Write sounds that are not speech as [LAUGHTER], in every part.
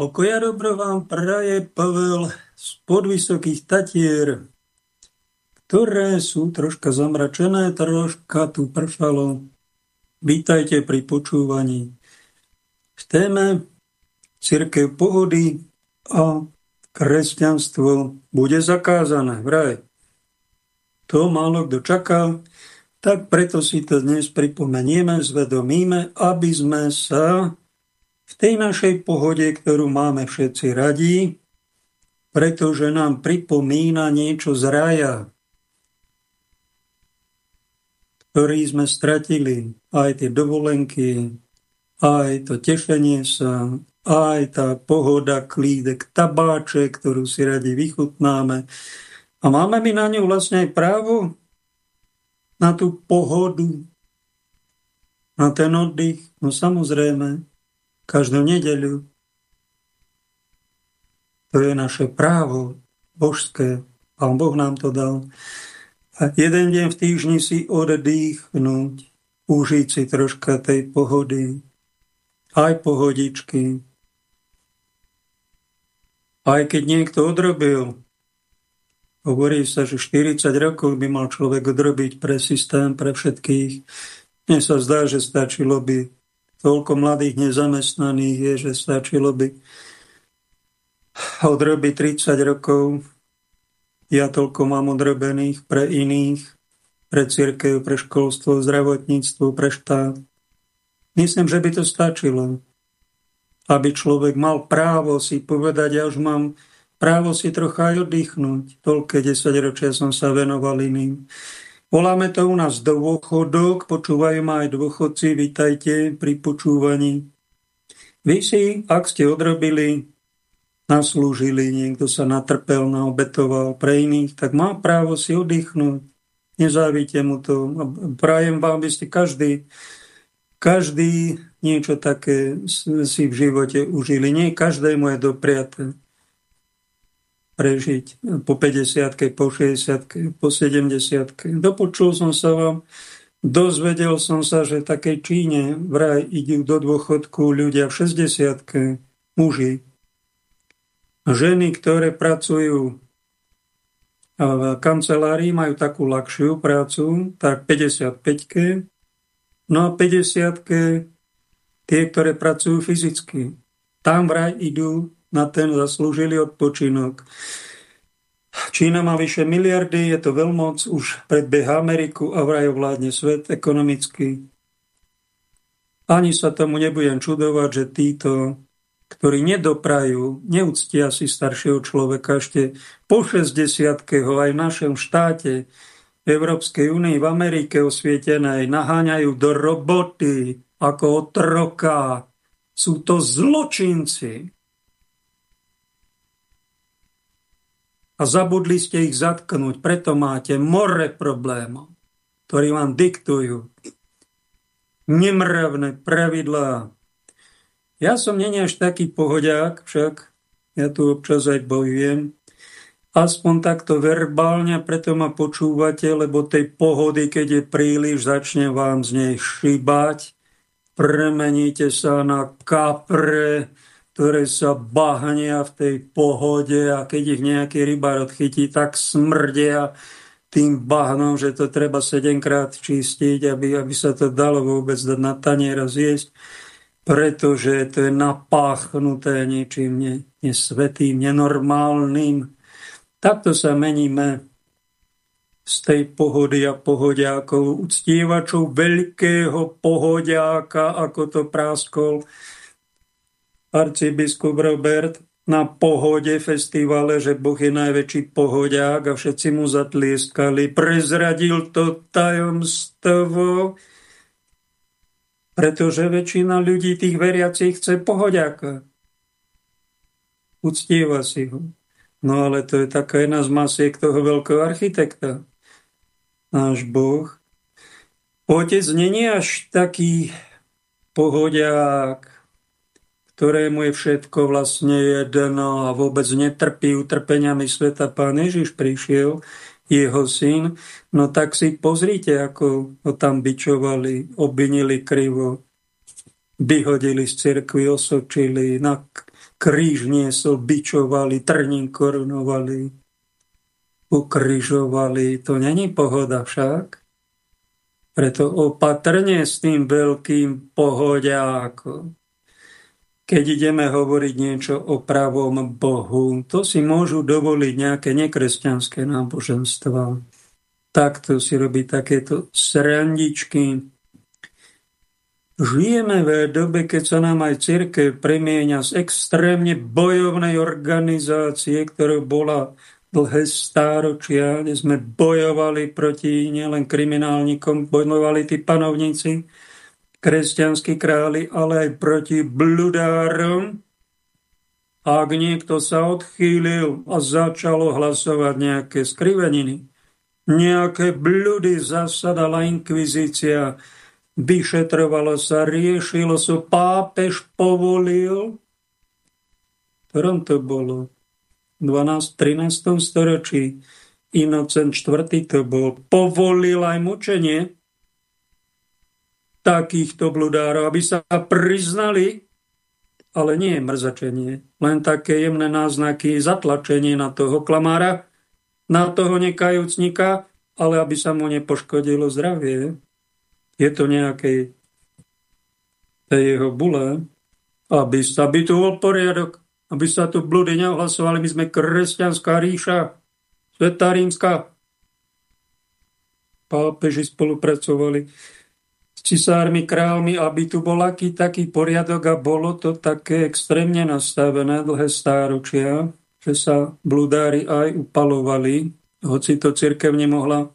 Pokoja dobro vám praje Pavel z podvysokých Tatier, ktoré sú troška zamračené, troška tu pršalo. Vítajte pri počúvaní. V téme Církev pohody a kresťanstvo bude zakázané. Vraj. To málo kto čaká, tak preto si to dnes pripomenieme, zvedomíme, aby sme sa v tej našej pohode, ktorú máme všetci radí, pretože nám pripomína niečo z raja, ktorý sme stratili, aj tie dovolenky, aj to tešenie sa, aj tá pohoda, klídek, tabáče, ktorú si radi vychutnáme. A máme my na ňu vlastne aj právo, na tú pohodu, na ten oddych? No samozrejme, každú nedeľu. To je naše právo božské. Pán Boh nám to dal. A jeden deň v týždni si oddychnúť, užiť si troška tej pohody, aj pohodičky. Aj keď niekto odrobil, hovorí sa, že 40 rokov by mal človek odrobiť pre systém, pre všetkých. Mne sa zdá, že stačilo by toľko mladých nezamestnaných je, že stačilo by odrobiť 30 rokov. Ja toľko mám odrobených pre iných, pre církev, pre školstvo, zdravotníctvo, pre štát. Myslím, že by to stačilo, aby človek mal právo si povedať, ja už mám právo si trocha aj oddychnúť. Toľké 10 ročia som sa venoval iným. Voláme to u nás dôchodok, počúvajú ma aj dôchodci, vítajte pri počúvaní. Vy si, ak ste odrobili, naslúžili, niekto sa natrpel, naobetoval pre iných, tak má právo si oddychnúť. Nezávíte mu to. Prajem vám, aby ste každý, každý niečo také si v živote užili. Nie každému je dopriaté prežiť po 50 po 60 po 70 Dopočul som sa vám, dozvedel som sa, že v takej Číne vraj idú do dôchodku ľudia v 60 muži. Ženy, ktoré pracujú v kancelárii, majú takú ľahšiu prácu, tak 55 No a 50 tie, ktoré pracujú fyzicky. Tam vraj idú na ten zaslúžili odpočinok. Čína má vyše miliardy, je to veľmoc, už predbieha Ameriku a vraj ovládne svet ekonomicky. Ani sa tomu nebudem čudovať, že títo, ktorí nedoprajú, neúctia si staršieho človeka ešte po 60 ho aj v našom štáte, v Európskej únii, v Amerike osvietenej, naháňajú do roboty ako otroka. Sú to zločinci. A zabudli ste ich zatknúť. Preto máte more problémov, ktorí vám diktujú nemravné pravidlá. Ja som není až taký pohodiak, však ja tu občas aj bojujem, aspoň takto verbálne, preto ma počúvate, lebo tej pohody, keď je príliš, začne vám z nej šibať, premeníte sa na kapre, ktoré sa bahnia v tej pohode a keď ich nejaký rybár odchytí, tak smrdia tým bahnom, že to treba sedemkrát čistiť, aby, aby sa to dalo vôbec dať na tanier a zjesť, pretože to je napáchnuté niečím ne, nesvetým, nenormálnym. Takto sa meníme z tej pohody a pohodiakov, uctievačov veľkého pohodiáka, ako to práskol arcibiskup Robert na pohode festivale, že Boh je najväčší pohodiak a všetci mu zatlieskali. Prezradil to tajomstvo, pretože väčšina ľudí tých veriacich chce pohodiaka. Uctieva si ho. No ale to je taká jedna z masiek toho veľkého architekta. Náš Boh. Otec není až taký pohodiak, ktorému je všetko vlastne jedno a vôbec netrpí utrpeniami sveta. Pán Ježiš prišiel, jeho syn, no tak si pozrite, ako ho tam bičovali, obvinili krivo, vyhodili z cirkvi, osočili, na kríž niesol, bičovali, trním korunovali, ukrižovali. To není pohoda však. Preto opatrne s tým veľkým pohodiákom. Keď ideme hovoriť niečo o pravom Bohu, to si môžu dovoliť nejaké nekresťanské náboženstva. Takto si robí takéto srandičky. Žijeme v dobe, keď sa nám aj církev premieňa z extrémne bojovnej organizácie, ktorá bola dlhé stáročia, kde sme bojovali proti nielen kriminálnikom, bojovali tí panovníci, kresťanskí králi, ale aj proti bludárom. Ak niekto sa odchýlil a začalo hlasovať nejaké skriveniny, nejaké bludy zasadala inkvizícia, vyšetrovalo sa, riešilo sa, pápež povolil. Ktorom to bolo? 12. 13. storočí. Inocent IV. to bol. Povolil aj mučenie takýchto bludárov, aby sa priznali, ale nie mrzačenie, len také jemné náznaky, zatlačenie na toho klamára, na toho nekajúcnika, ale aby sa mu nepoškodilo zdravie. Je to nejakej tej jeho bule, aby sa by tu bol poriadok, aby sa tu bludy neohlasovali. My sme kresťanská ríša, Sveta rímska. Pápeži spolupracovali s cisármi, kráľmi, aby tu bol aký taký poriadok a bolo to také extrémne nastavené dlhé stáročia, že sa bludári aj upalovali, hoci to cirkev nemohla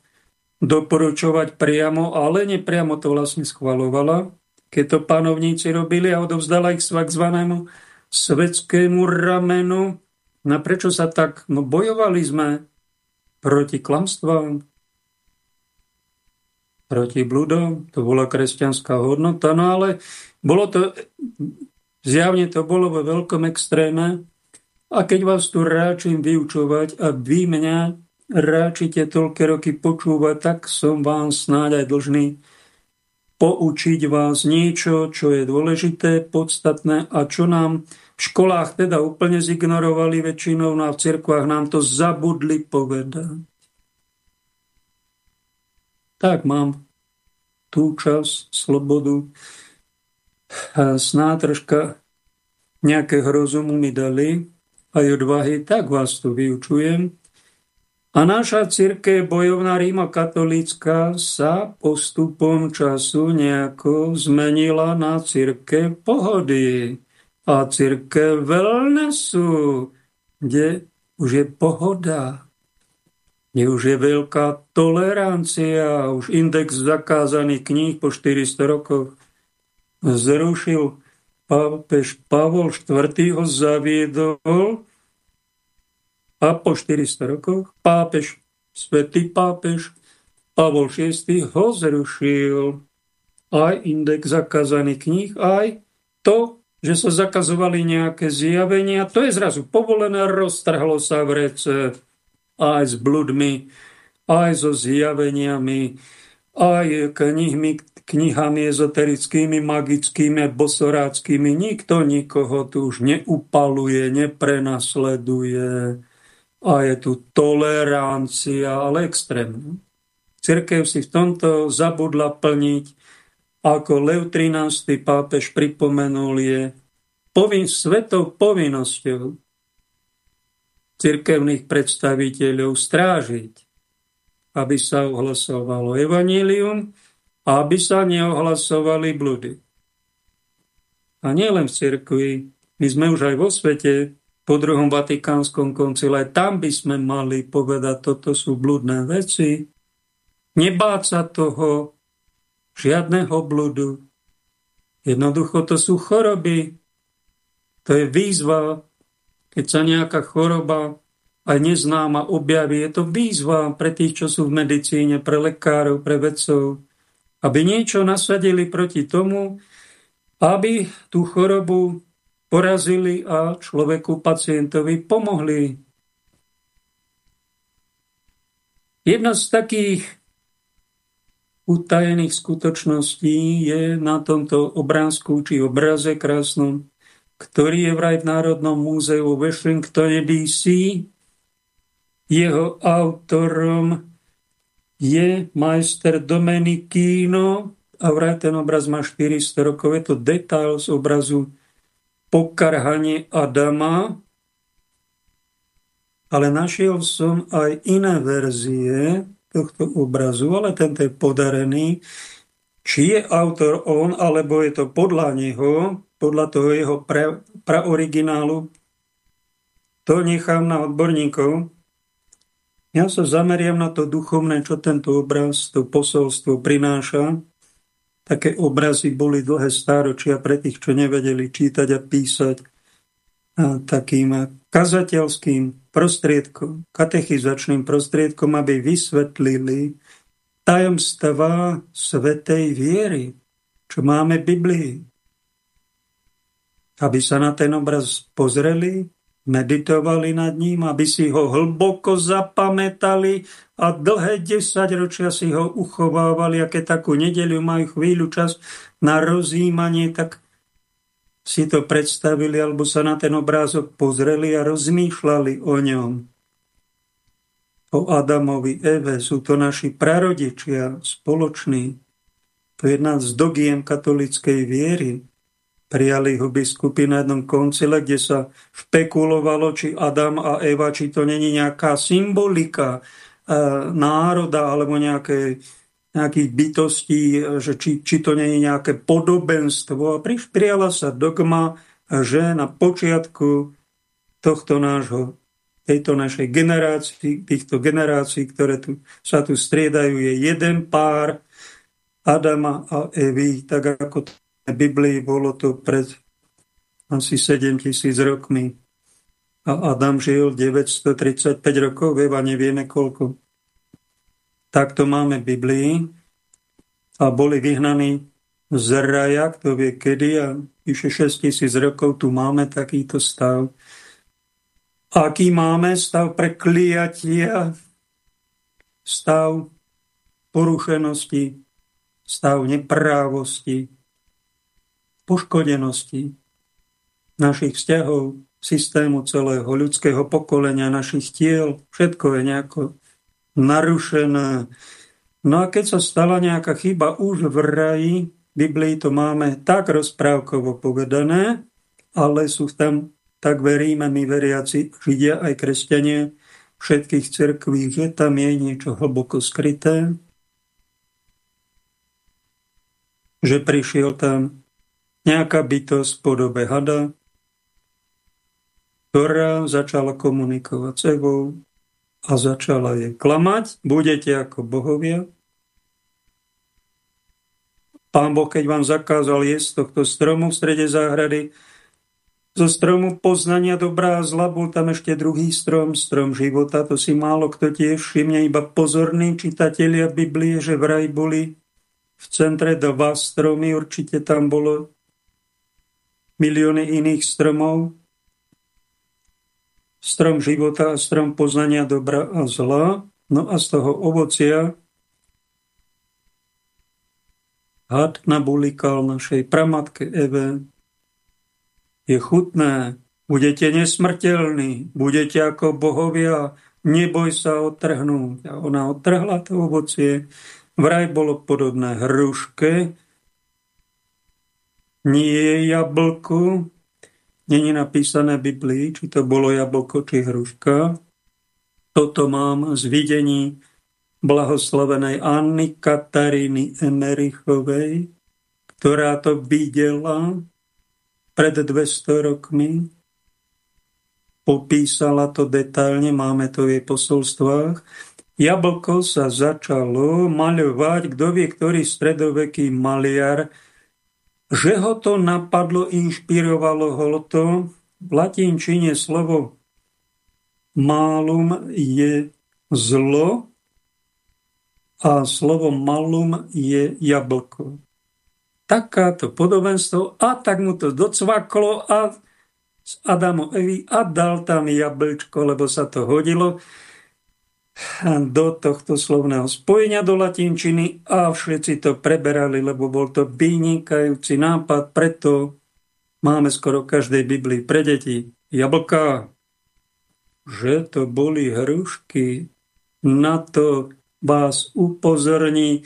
doporučovať priamo, ale nepriamo to vlastne schvalovala, keď to panovníci robili a odovzdala ich zvanému svetskému ramenu. Na prečo sa tak? No bojovali sme proti klamstvám, proti bludom, to bola kresťanská hodnota, no ale bolo to, zjavne to bolo vo veľkom extréme. A keď vás tu ráčim vyučovať a vy mňa ráčite toľké roky počúvať, tak som vám snáď aj dlžný poučiť vás niečo, čo je dôležité, podstatné a čo nám v školách teda úplne zignorovali väčšinou, no a v cirkvách nám to zabudli povedať. Tak mám tú čas, slobodu, a sná troška nejakého rozumu mi dali aj odvahy, tak vás tu vyučujem. A naša církev bojovná Ríma katolícka sa postupom času nejako zmenila na církev pohody. A církev wellnessu, kde už je pohoda, kde už je veľká tolerancia, už index zakázaných kníh po 400 rokoch zrušil pápež Pavol IV. ho zaviedol a po 400 rokoch pápež, svätý pápež Pavol VI ho zrušil aj index zakázaných kníh, aj to, že sa zakazovali nejaké zjavenia, to je zrazu povolené, roztrhlo sa v rece aj s bludmi, aj so zjaveniami, aj knihmi, knihami ezoterickými, magickými, bosoráckými. Nikto nikoho tu už neupaluje, neprenasleduje a je tu tolerancia, ale extrémna. Cirkev si v tomto zabudla plniť, ako Lev 13. pápež pripomenul, je povin, svetou povinnosťou cirkevných predstaviteľov strážiť, aby sa ohlasovalo evanílium a aby sa neohlasovali bludy. A nielen v cirkvi, my sme už aj vo svete, po druhom Vatikánskom koncile, tam by sme mali povedať, toto sú bludné veci. Nebáť sa toho, žiadneho bludu. Jednoducho to sú choroby. To je výzva keď sa nejaká choroba aj neznáma objaví, je to výzva pre tých, čo sú v medicíne, pre lekárov, pre vedcov, aby niečo nasadili proti tomu, aby tú chorobu porazili a človeku, pacientovi pomohli. Jedna z takých utajených skutočností je na tomto obrázku či obraze krásnom ktorý je vraj v Národnom múzeu v Washingtone DC. Jeho autorom je majster Domenikino a vraj ten obraz má 400 rokov. Je to detail z obrazu Pokarhanie Adama, ale našiel som aj iné verzie tohto obrazu, ale tento je podarený. Či je autor on, alebo je to podľa neho, podľa toho jeho pra, praoriginálu, to nechám na odborníkov. Ja sa zameriam na to duchovné, čo tento obraz, to posolstvo prináša. Také obrazy boli dlhé stáročia pre tých, čo nevedeli čítať a písať a takým kazateľským prostriedkom, katechizačným prostriedkom, aby vysvetlili tajomstva svetej viery, čo máme v Biblii. Aby sa na ten obraz pozreli, meditovali nad ním, aby si ho hlboko zapamätali a dlhé desaťročia si ho uchovávali a takú nedeľu majú chvíľu čas na rozjímanie, tak si to predstavili alebo sa na ten obrázok pozreli a rozmýšľali o ňom. O Adamovi, Eve, sú to naši prarodičia spoloční. To je jedna z dogiem katolickej viery. Prijali ho biskupy na jednom koncile, kde sa špekulovalo, či Adam a Eva, či to není nejaká symbolika e, národa alebo nejaké nejakých bytostí, že či, či to je nejaké podobenstvo. A prijala sa dogma, že na počiatku tohto nášho, tejto našej generácii, týchto generácií, ktoré tu, sa tu striedajú, je jeden pár Adama a Evy, tak ako Biblii bolo to pred asi 7 tisíc rokmi. A Adam žil 935 rokov, Eva nevieme koľko. Takto máme v Biblii a boli vyhnaní z raja, kto vie kedy a vyše 6 tisíc rokov tu máme takýto stav. Aký máme stav prekliatia, stav porušenosti, stav neprávosti, poškodenosti našich vzťahov, systému celého ľudského pokolenia, našich tiel, všetko je nejako narušená. No a keď sa stala nejaká chyba už v raji, v Biblii to máme tak rozprávkovo povedané, ale sú tam, tak veríme my veriaci, Židia aj kresťania, všetkých cerkví, že tam je niečo hlboko skryté, že prišiel tam nejaká bytosť v podobe hada, ktorá začala komunikovať s Evou, a začala je klamať, budete ako bohovia. Pán Boh, keď vám zakázal jesť tohto stromu v strede záhrady, zo stromu poznania dobrá a zla bol tam ešte druhý strom, strom života. To si málo kto tiež všimne, iba pozorní čitatelia Biblie, že vraj boli v centre dva stromy, určite tam bolo milióny iných stromov, strom života a strom poznania dobra a zla. No a z toho ovocia had nabulikal našej pramatke Eve. Je chutné, budete nesmrteľní, budete ako bohovia, neboj sa odtrhnúť. A ona odtrhla to ovocie. Vraj bolo podobné hruške, nie jablku, Není napísané v Biblii, či to bolo jablko, či hruška. Toto mám z videní blahoslavenej Anny Kataríny Emerichovej, ktorá to videla pred 200 rokmi. Popísala to detailne, máme to v jej posolstvách. Jablko sa začalo maľovať, kto vie, ktorý stredoveký maliar že ho to napadlo, inšpirovalo ho to. V latinčine slovo malum je zlo a slovo malum je jablko. Takáto podobenstvo a tak mu to docvaklo a z Adamu Evi a dal tam jablčko, lebo sa to hodilo do tohto slovného spojenia do latinčiny a všetci to preberali, lebo bol to vynikajúci nápad, preto máme skoro každej Biblii pre deti. Jablka, že to boli hrušky, na to vás upozorní.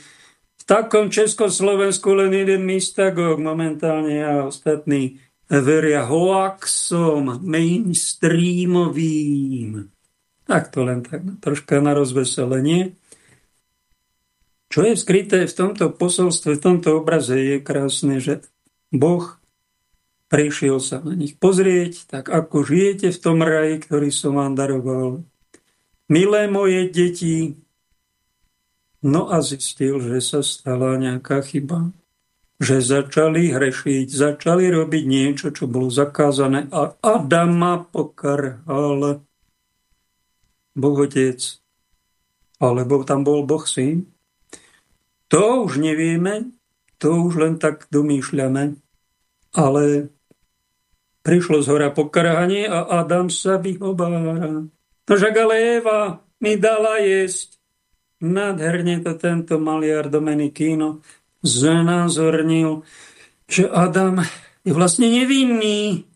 V takom Československu len jeden mystagog momentálne a ostatní veria hoaxom mainstreamovým. Tak to len tak troška na rozveselenie. Čo je skryté v tomto posolstve, v tomto obraze je krásne, že Boh prišiel sa na nich pozrieť, tak ako žijete v tom raji, ktorý som vám daroval. Milé moje deti, no a zistil, že sa stala nejaká chyba. Že začali hrešiť, začali robiť niečo, čo bolo zakázané a Adama pokarhal Boh Otec, alebo tam bol Boh Syn. To už nevieme, to už len tak domýšľame, ale prišlo z hora pokarhanie a Adam sa vyhovára. No však ale Eva mi dala jesť. Nádherne to tento maliar Domenikino znázornil, že Adam je vlastne nevinný.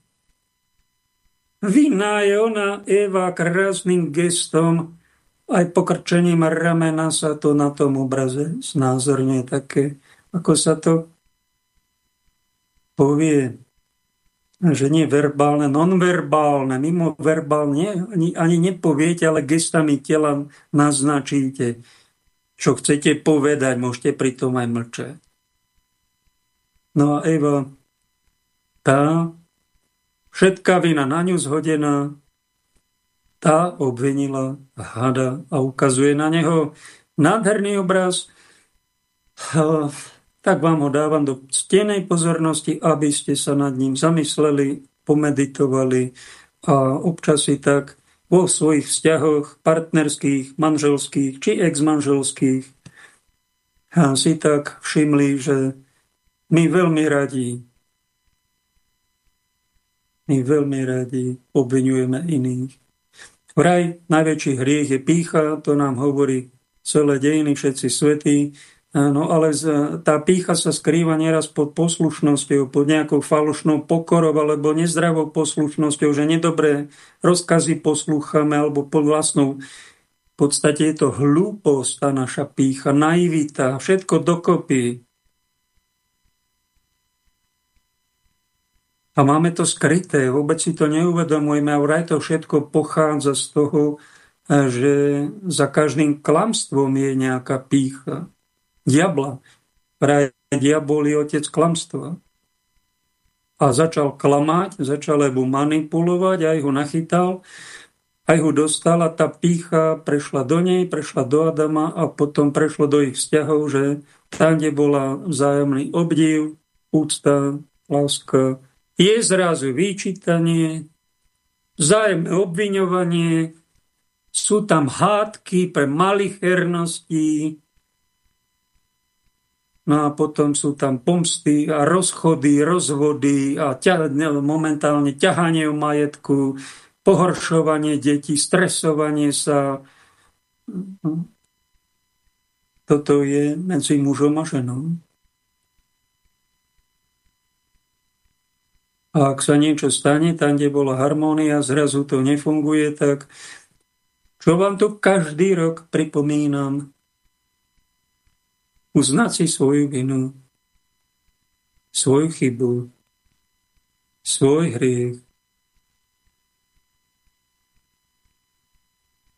Vinná je Eva, krásnym gestom aj pokrčením ramena sa to na tom obraze znázorne také, ako sa to povie, že nie verbálne, nonverbálne, mimo verbálne, ani, ani nepoviete, ale gestami tela naznačíte, čo chcete povedať, môžete pritom aj mlčať. No a Eva, tá všetká vina na ňu zhodená, tá obvinila hada a ukazuje na neho nádherný obraz. Tak vám ho dávam do stenej pozornosti, aby ste sa nad ním zamysleli, pomeditovali a občas si tak vo svojich vzťahoch partnerských, manželských či exmanželských si tak všimli, že my veľmi radi my veľmi radi obvinujeme iných. Vraj najväčší hriech je pícha, to nám hovorí celé dejiny, všetci svetí. No ale tá pícha sa skrýva nieraz pod poslušnosťou, pod nejakou falošnou pokorou alebo nezdravou poslušnosťou, že nedobré rozkazy poslúchame alebo pod vlastnou v podstate je to hlúposť, tá naša pícha, naivita, všetko dokopy. A máme to skryté, vôbec si to neuvedomujeme a vraj to všetko pochádza z toho, eh, že za každým klamstvom je nejaká pícha. Diabla. Vraj diabol je otec klamstva. A začal klamať, začal mu manipulovať, aj ho nachytal, aj ho dostal a tá pícha prešla do nej, prešla do Adama a potom prešlo do ich vzťahov, že tam, kde bola vzájomný obdiv, úcta, láska, je zrazu vyčítanie, vzájemné obviňovanie, sú tam hádky pre malichernosti, no a potom sú tam pomsty a rozchody, rozvody a ťa, momentálne ťahanie o majetku, pohoršovanie detí, stresovanie sa. Toto je medzi mužom a ženou. A ak sa niečo stane, tam, kde bola harmónia, zrazu to nefunguje, tak čo vám tu každý rok pripomínam? Uznať si svoju vinu, svoju chybu, svoj hriech.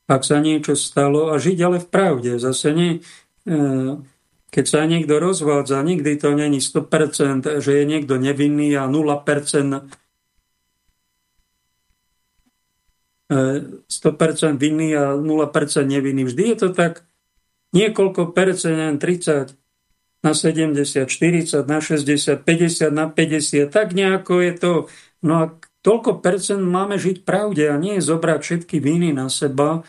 Ak sa niečo stalo a žiť ale v pravde, zase nie, e, keď sa niekto rozvádza, nikdy to není 100%, že je niekto nevinný a 0%, 100% e, vinný a 0% nevinný. Vždy je to tak niekoľko percent, 30 na 70, 40 na 60, 50 na 50, tak nejako je to. No a toľko percent máme žiť pravde a nie zobrať všetky viny na seba,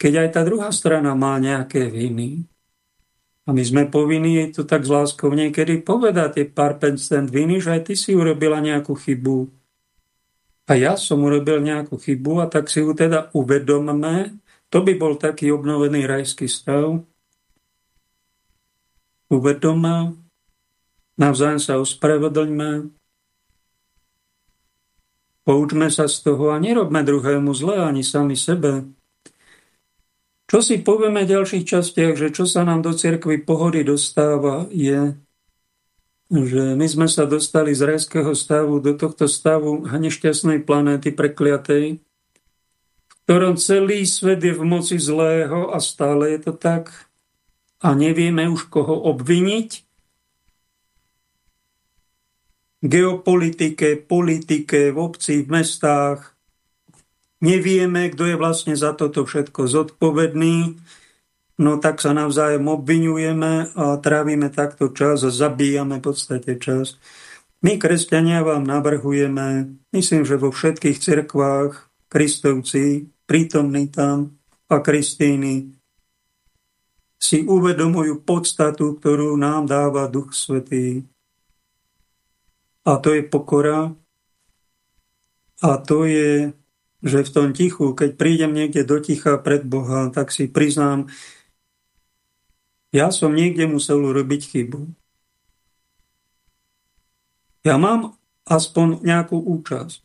keď aj tá druhá strana má nejaké viny. A my sme povinni jej to tak z láskou niekedy povedať, tie pár percent viny, že aj ty si urobila nejakú chybu. A ja som urobil nejakú chybu a tak si ju teda uvedomme. To by bol taký obnovený rajský stav. Uvedomme, navzájom sa ospravedlňme Poučme sa z toho a nerobme druhému zle ani sami sebe. Čo si povieme v ďalších častiach, že čo sa nám do cirkvi pohody dostáva, je, že my sme sa dostali z rajského stavu do tohto stavu nešťastnej planéty prekliatej, v ktorom celý svet je v moci zlého a stále je to tak a nevieme už koho obviniť. Geopolitike, politike, v obci, v mestách, nevieme, kto je vlastne za toto všetko zodpovedný, no tak sa navzájom obvinujeme a trávime takto čas a zabíjame v podstate čas. My, kresťania, vám navrhujeme, myslím, že vo všetkých cirkvách kristovci, prítomní tam a Kristíny, si uvedomujú podstatu, ktorú nám dáva Duch Svetý. A to je pokora, a to je že v tom tichu, keď prídem niekde do ticha pred Boha, tak si priznám, ja som niekde musel urobiť chybu. Ja mám aspoň nejakú účasť.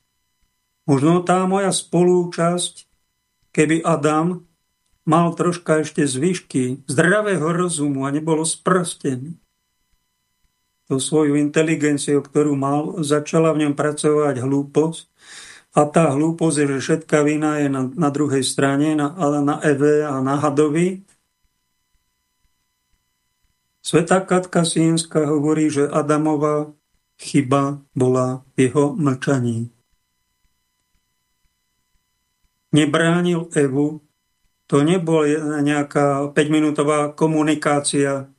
Možno tá moja spolúčasť, keby Adam mal troška ešte zvyšky zdravého rozumu a nebolo sprostený, to svoju inteligenciu, ktorú mal, začala v ňom pracovať hlúposť, a tá hlúposť že všetká vina je na, na druhej strane, na, na Eve a na Hadovi. Svetá Katka Sienská hovorí, že Adamová chyba bola v jeho mlčaní. Nebránil Evu, to nebol nejaká 5-minútová komunikácia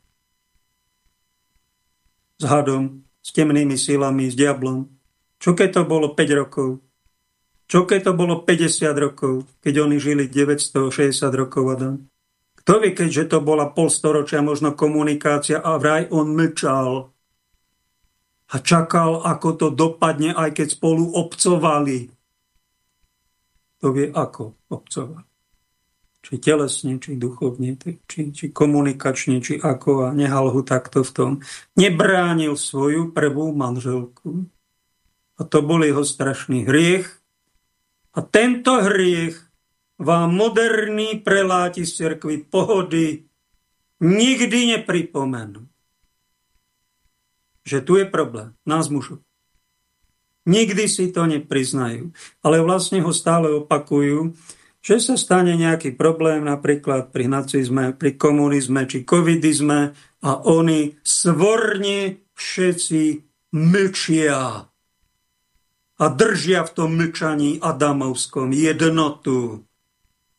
s hadom, s temnými silami, s diablom. Čo keď to bolo 5 rokov? Čo keď to bolo 50 rokov, keď oni žili 960 rokov Adam? Kto vie, keďže to bola polstoročia možno komunikácia a vraj on mlčal a čakal, ako to dopadne, aj keď spolu obcovali. To vie, ako obcovali. Či telesne, či duchovne, či, či komunikačne, či ako a nehal ho takto v tom. Nebránil svoju prvú manželku. A to bol jeho strašný hriech, a tento hriech vám moderní preláti z cerkvy pohody nikdy nepripomenú. Že tu je problém, nás mužov. Nikdy si to nepriznajú, ale vlastne ho stále opakujú, že sa stane nejaký problém napríklad pri nacizme, pri komunizme či covidizme a oni svorne všetci mlčia a držia v tom mlčaní Adamovskom jednotu.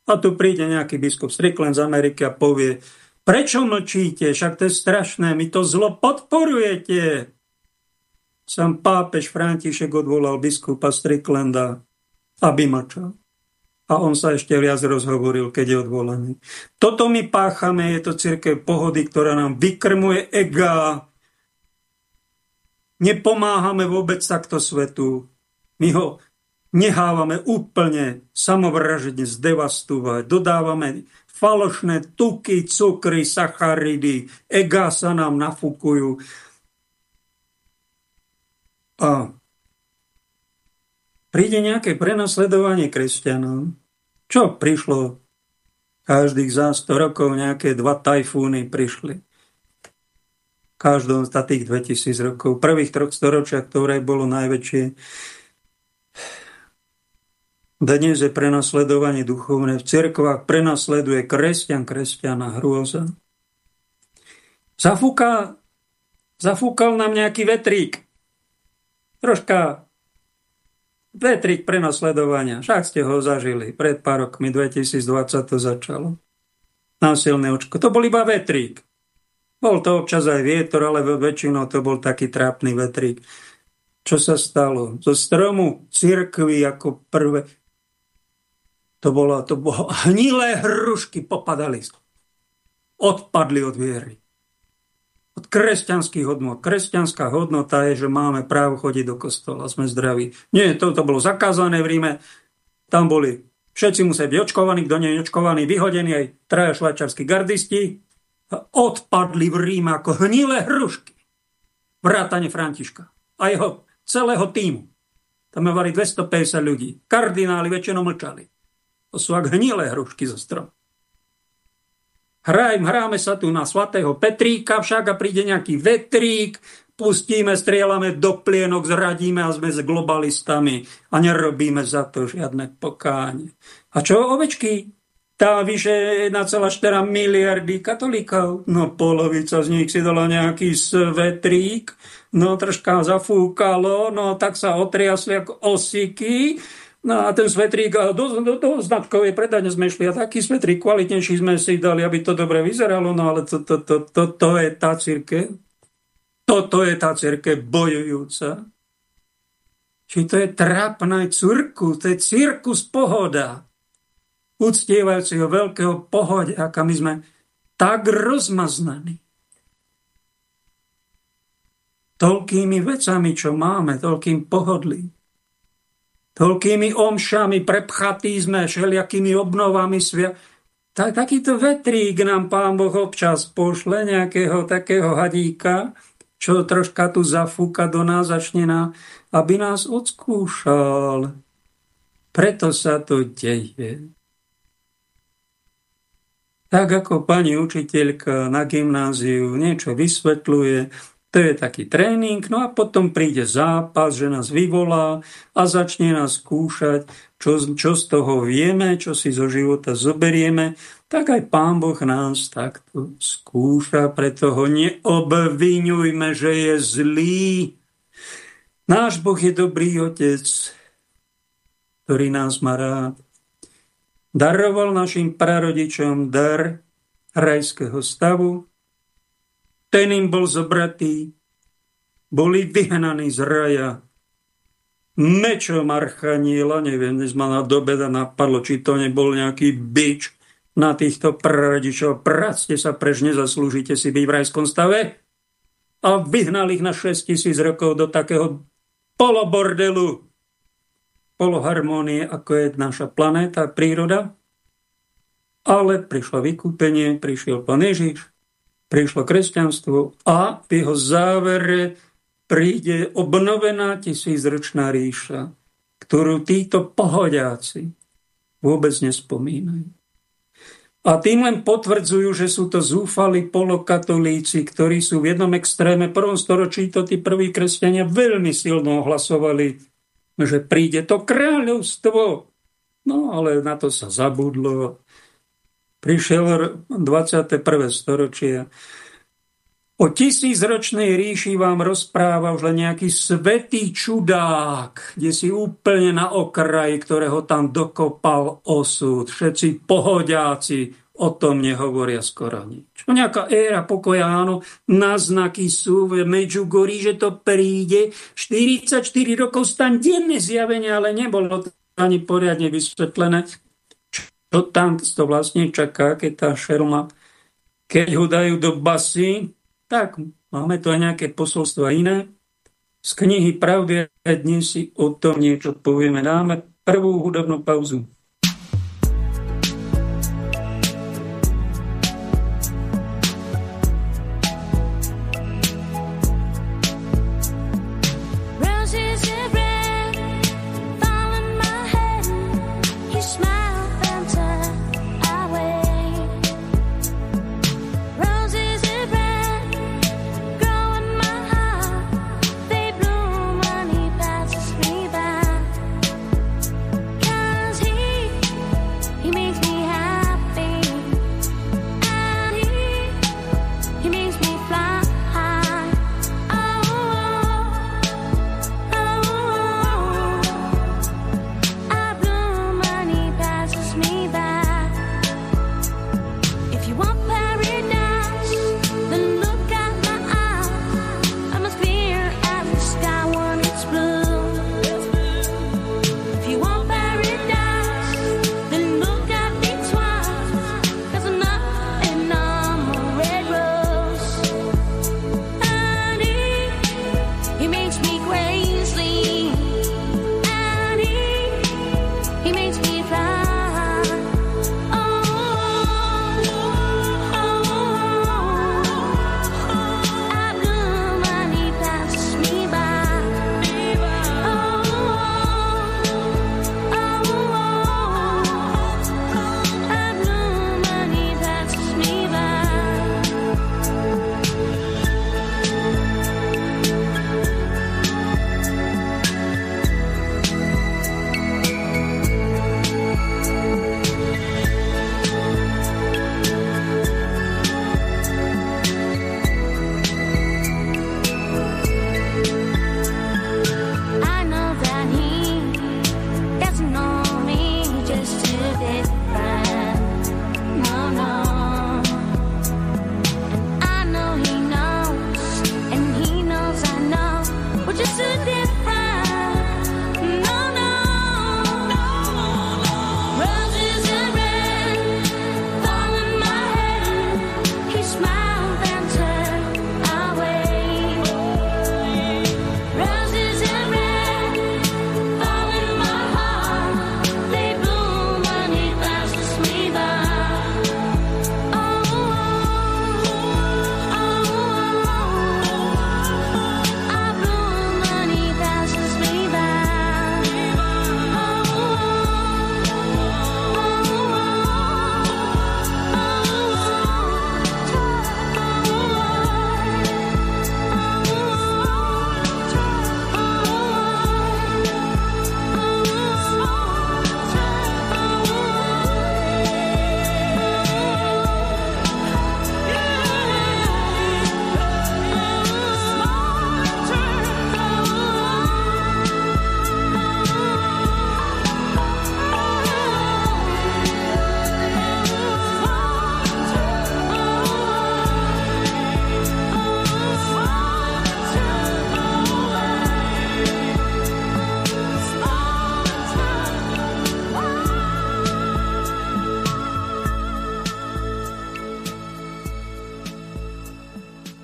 A tu príde nejaký biskup Strickland z Ameriky a povie, prečo mlčíte, však to je strašné, my to zlo podporujete. Sam pápež František odvolal biskupa Stricklanda, aby mlčal. A on sa ešte viac rozhovoril, keď je odvolaný. Toto my páchame, je to církev pohody, ktorá nám vykrmuje ega. Nepomáhame vôbec takto svetu. My ho nehávame úplne samovražedne zdevastovať, dodávame falošné tuky, cukry, sacharidy, ega sa nám nafúkujú. A príde nejaké prenasledovanie kresťanov. Čo prišlo? Každých za 100 rokov nejaké dva tajfúny prišli. Každom za tých 2000 rokov. Prvých troch storočiach, ktoré bolo najväčšie, dnes je prenasledovanie duchovné. V cirkvách prenasleduje kresťan, kresťana, hrôza. Zafúkal, zafúkal nám nejaký vetrík. Troška vetrík prenasledovania. Však ste ho zažili. Pred pár rokmi, 2020 to začalo. Násilné očko. To bol iba vetrík. Bol to občas aj vietor, ale väčšinou to bol taký trápny vetrík. Čo sa stalo? Zo stromu cirkvi ako prvé to bolo, to bolo, [LAUGHS] hnilé hrušky popadali. Odpadli od viery. Od kresťanských hodnot. Kresťanská hodnota je, že máme právo chodiť do kostola, sme zdraví. Nie, to, to bolo zakázané v Ríme. Tam boli, všetci musia byť očkovaní, kto nie je očkovaný, vyhodení aj traja švajčarskí gardisti. Odpadli v Ríme ako hnilé hrušky. Vrátane Františka a jeho celého týmu. Tam mali 250 ľudí. Kardináli väčšinou mlčali. To sú ak hnilé hrušky zo strom. Hrajme, hráme sa tu na svatého Petríka, však a príde nejaký vetrík, pustíme, strieľame do plienok, zradíme a sme s globalistami a nerobíme za to žiadne pokánie. A čo ovečky? Tá vyše 1,4 miliardy katolíkov. No polovica z nich si dala nejaký svetrík, no troška zafúkalo, no tak sa otriasli ako osiky, No a ten svetrík, do, do, do znatkovej predane sme šli a taký svetrík kvalitnejší sme si dali, aby to dobre vyzeralo, no ale to, to, to, to, to je tá církev. Toto je tá církev bojujúca. Či to je trápna cirkus, to je cirkus pohoda. Uctievajúceho veľkého pohode, aká my sme tak rozmaznaní. Toľkými vecami, čo máme, toľkým pohodlím. Toľkými omšami prepchatí sme, všelijakými obnovami svia. Tak, takýto vetrík nám pán Boh občas pošle, nejakého takého hadíka, čo troška tu zafúka do nás, začne na, aby nás odskúšal. Preto sa to deje. Tak ako pani učiteľka na gymnáziu niečo vysvetľuje, to je taký tréning, no a potom príde zápas, že nás vyvolá a začne nás skúšať, čo, čo z toho vieme, čo si zo života zoberieme, tak aj Pán Boh nás takto skúša, preto ho neobvinujme, že je zlý. Náš Boh je dobrý Otec, ktorý nás má rád. Daroval našim prarodičom dar rajského stavu, ten im bol zobratý, boli vyhnaní z raja. Mečom archaniela, neviem, dnes ma na dobeda napadlo, či to nebol nejaký bič na týchto prarodičov. Practe sa, prež nezaslúžite si byť v rajskom stave. A vyhnali ich na 6 tisíc rokov do takého polobordelu, poloharmónie, ako je naša planéta, príroda. Ale prišlo vykúpenie, prišiel pán Ježiš, prišlo kresťanstvo a v jeho závere príde obnovená tisícročná ríša, ktorú títo pohodiaci vôbec nespomínajú. A tým len potvrdzujú, že sú to zúfali polokatolíci, ktorí sú v jednom extréme. Prvom storočí to tí prví kresťania veľmi silno ohlasovali, že príde to kráľovstvo. No ale na to sa zabudlo. Prišiel 21. storočie. O tisícročnej ríši vám rozpráva už len nejaký svetý čudák, kde si úplne na okraji, ktorého tam dokopal osud. Všetci pohodiaci o tom nehovoria skoro nič. No nejaká éra pokoja, áno, náznaky sú v Medjugorji, že to príde. 44 rokov stan denné zjavenie, ale nebolo to ani poriadne vysvetlené čo tam to vlastne čaká, keď tá šelma, keď ho dajú do basy, tak máme tu aj nejaké posolstva iné. Z knihy Pravdy a dnes si o tom niečo povieme. Dáme prvú hudobnú pauzu.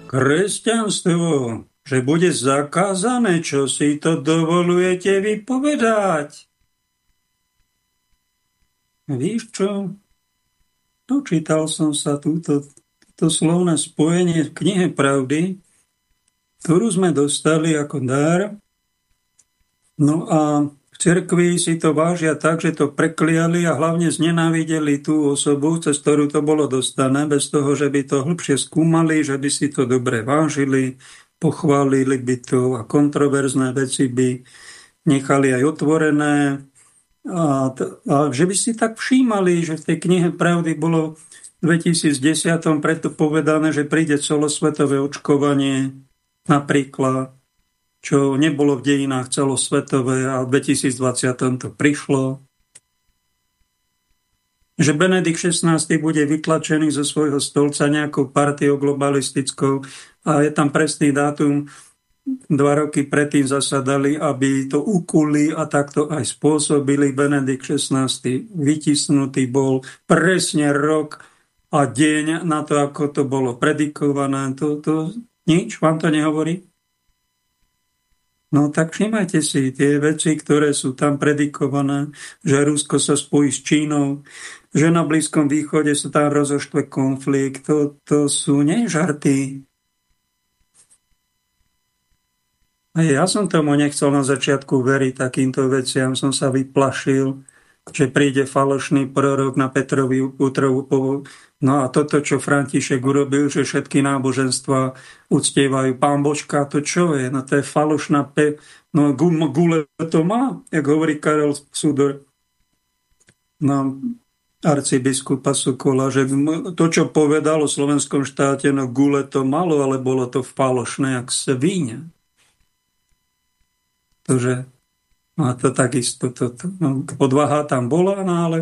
Kresťanstvo, že bude zakázané, čo si to dovolujete vypovedať. Víš čo? Dočítal som sa túto, túto slovné spojenie v knihe Pravdy, ktorú sme dostali ako dar. No a v cerkvi si to vážia tak, že to prekliali a hlavne znenávideli tú osobu, cez ktorú to bolo dostané, bez toho, že by to hlbšie skúmali, že by si to dobre vážili, pochválili by to a kontroverzné veci by nechali aj otvorené, a, a že by si tak všímali, že v tej knihe Pravdy bolo v 2010 preto povedané, že príde celosvetové očkovanie napríklad, čo nebolo v dejinách celosvetové a v 2020 to prišlo. Že Benedikt XVI bude vytlačený zo svojho stolca nejakou partiou globalistickou a je tam presný dátum dva roky predtým zasadali, aby to ukuli a takto aj spôsobili. Benedikt XVI vytisnutý bol presne rok a deň na to, ako to bolo predikované. To, to nič vám to nehovorí? No tak všimajte si tie veci, ktoré sú tam predikované, že Rusko sa spojí s Čínou, že na Blízkom východe sa tam rozoštve konflikt. To, to sú nežarty. A ja som tomu nechcel na začiatku veriť takýmto veciam, som sa vyplašil, že príde falošný prorok na Petrovi útrovu. No a toto, čo František urobil, že všetky náboženstva uctievajú pán Božka, to čo je? No to je falošná pe... No gule to má, jak hovorí Karel Sudor. No, arcibiskupa Sokola, že to, čo povedal o slovenskom štáte, no gule to malo, ale bolo to falošné, jak víne pretože no a to takisto, to, to, no, odvaha tam bola, no ale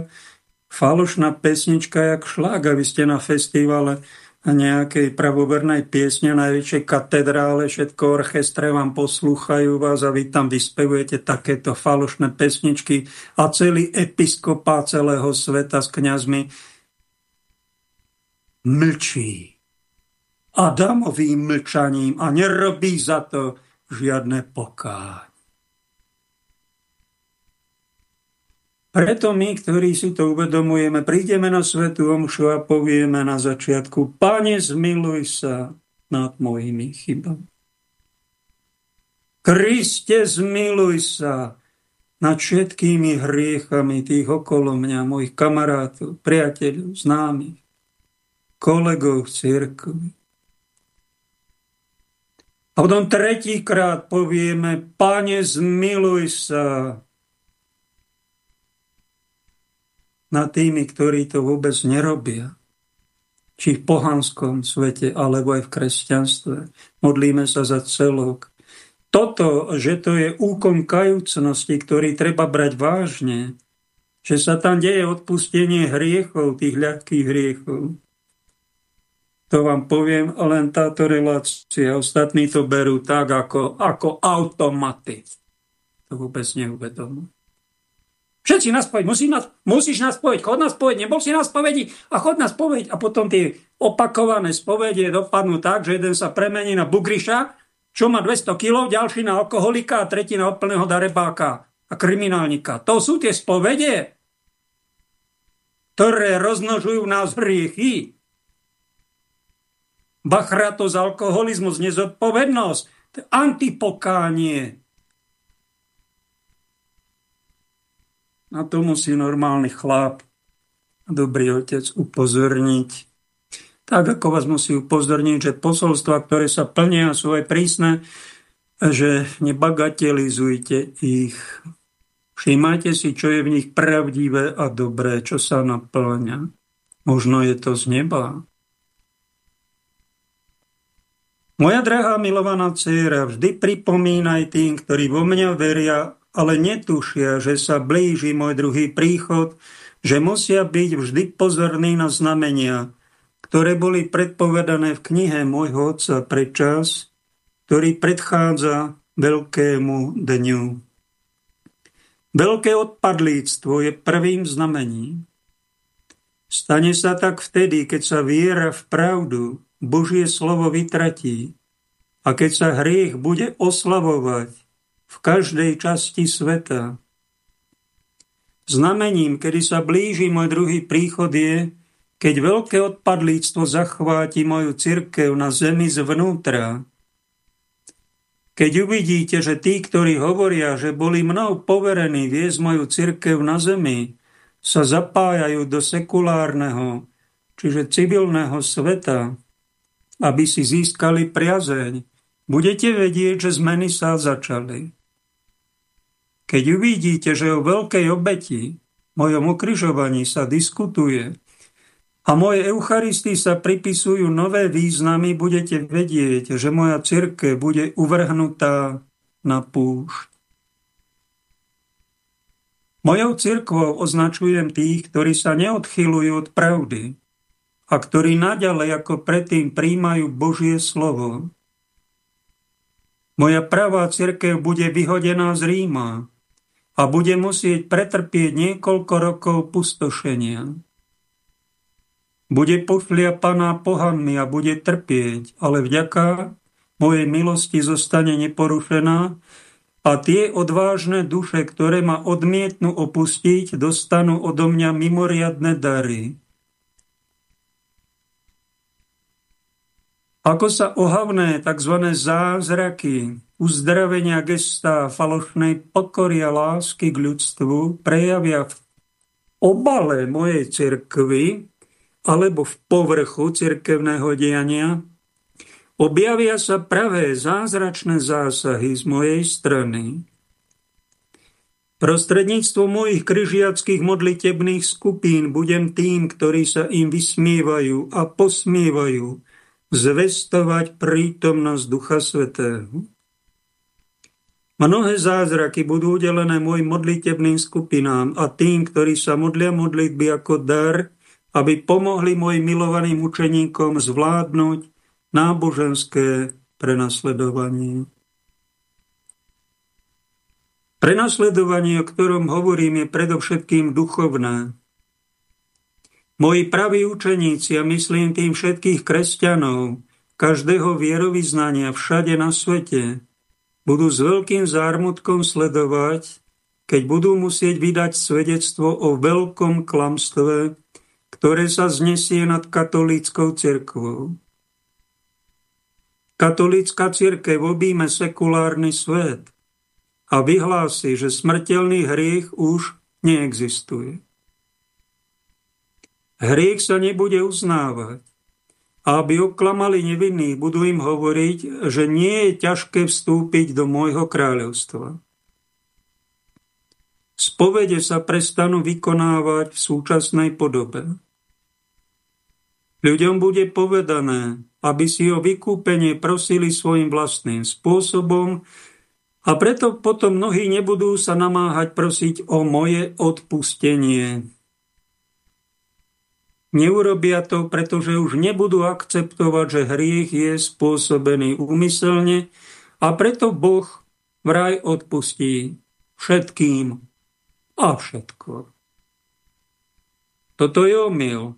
falošná pesnička jak šlák, a ste na festivale nejakej pravovernej piesne, najväčšej katedrále, všetko orchestre vám poslúchajú vás a vy tam vyspevujete takéto falošné pesničky a celý episkopá celého sveta s kňazmi mlčí. Adamovým mlčaním a nerobí za to žiadne pokáň. Preto my, ktorí si to uvedomujeme, prídeme na Svetu Omšu a povieme na začiatku, Pane, zmiluj sa nad mojimi chybami. Kriste, zmiluj sa nad všetkými hriechami tých okolo mňa, mojich kamarátov, priateľov, známych, kolegov v cirkvi. A potom tretíkrát povieme, Pane, zmiluj sa nad tými, ktorí to vôbec nerobia. Či v pohanskom svete, alebo aj v kresťanstve. Modlíme sa za celok. Toto, že to je úkon kajúcnosti, ktorý treba brať vážne, že sa tam deje odpustenie hriechov, tých ľahkých hriechov. To vám poviem, len táto relácia. Ostatní to berú tak, ako, ako automaty. To vôbec neuvedomujú. Všetci na spoveď, musí nás, musíš nás spoveď, chod na spoveď, nebol si na spovedi a chod na spoveď. A potom tie opakované spovede dopadnú tak, že jeden sa premení na bugriša, čo má 200 kg, ďalší na alkoholika a tretí na úplného darebáka a kriminálnika. To sú tie spovede, ktoré roznožujú nás hriechy. Bachratos, alkoholizmus, nezodpovednosť, antipokánie, Na to musí normálny chlap, dobrý otec upozorniť. Tak ako vás musí upozorniť, že posolstva, ktoré sa plnia, sú aj prísne, že nebagatelizujte ich. Všímajte si, čo je v nich pravdivé a dobré, čo sa naplňa. Možno je to z neba. Moja drahá milovaná dcera, vždy pripomínaj tým, ktorí vo mňa veria, ale netušia, že sa blíži môj druhý príchod, že musia byť vždy pozorní na znamenia, ktoré boli predpovedané v knihe môjho otca pre čas, ktorý predchádza veľkému dňu. Veľké odpadlíctvo je prvým znamením. Stane sa tak vtedy, keď sa viera v pravdu Božie slovo vytratí a keď sa hriech bude oslavovať v každej časti sveta, znamením, kedy sa blíži môj druhý príchod je, keď veľké odpadlíctvo zachváti moju cirkev na zemi zvnútra, keď uvidíte, že tí, ktorí hovoria, že boli mnou poverení viesť moju cirkev na zemi, sa zapájajú do sekulárneho, čiže civilného sveta, aby si získali priazeň, budete vedieť, že zmeny sa začali. Keď uvidíte, že o veľkej obeti, mojom ukrižovaní sa diskutuje, a moje Eucharistii sa pripisujú nové významy, budete vedieť, že moja cirke bude uvrhnutá na púšť. Mojou cirkvou označujem tých, ktorí sa neodchylujú od pravdy a ktorí naďalej ako predtým príjmajú Božie slovo. Moja pravá cirkev bude vyhodená z Ríma a bude musieť pretrpieť niekoľko rokov pustošenia. Bude pošliapaná pohanmi a bude trpieť, ale vďaka mojej milosti zostane neporušená a tie odvážne duše, ktoré ma odmietnú opustiť, dostanú odo mňa mimoriadne dary. Ako sa ohavné tzv. zázraky, uzdravenia gesta falošnej pokory a lásky k ľudstvu prejavia v obale mojej cirkvy, alebo v povrchu cirkevného diania, objavia sa pravé zázračné zásahy z mojej strany. Prostredníctvom mojich kryžiackých modlitebných skupín budem tým, ktorí sa im vysmievajú a posmievajú, zvestovať prítomnosť Ducha Svetého. Mnohé zázraky budú udelené mojim modlitebným skupinám a tým, ktorí sa modlia modlitby ako dar, aby pomohli mojim milovaným učeníkom zvládnuť náboženské prenasledovanie. Prenasledovanie, o ktorom hovorím, je predovšetkým duchovné. Moji praví učeníci, a myslím tým všetkých kresťanov, každého vierovýznania všade na svete, budú s veľkým zármutkom sledovať, keď budú musieť vydať svedectvo o veľkom klamstve, ktoré sa znesie nad katolíckou cirkvou. Katolícka církev obíme sekulárny svet a vyhlási, že smrteľný hriech už neexistuje. Hriech sa nebude uznávať. Aby oklamali nevinných, budú im hovoriť, že nie je ťažké vstúpiť do môjho kráľovstva. Spovede sa prestanú vykonávať v súčasnej podobe. Ľuďom bude povedané, aby si o vykúpenie prosili svojim vlastným spôsobom a preto potom mnohí nebudú sa namáhať prosiť o moje odpustenie. Neurobia to, pretože už nebudú akceptovať, že hriech je spôsobený úmyselne a preto Boh vraj odpustí všetkým a všetko. Toto je omyl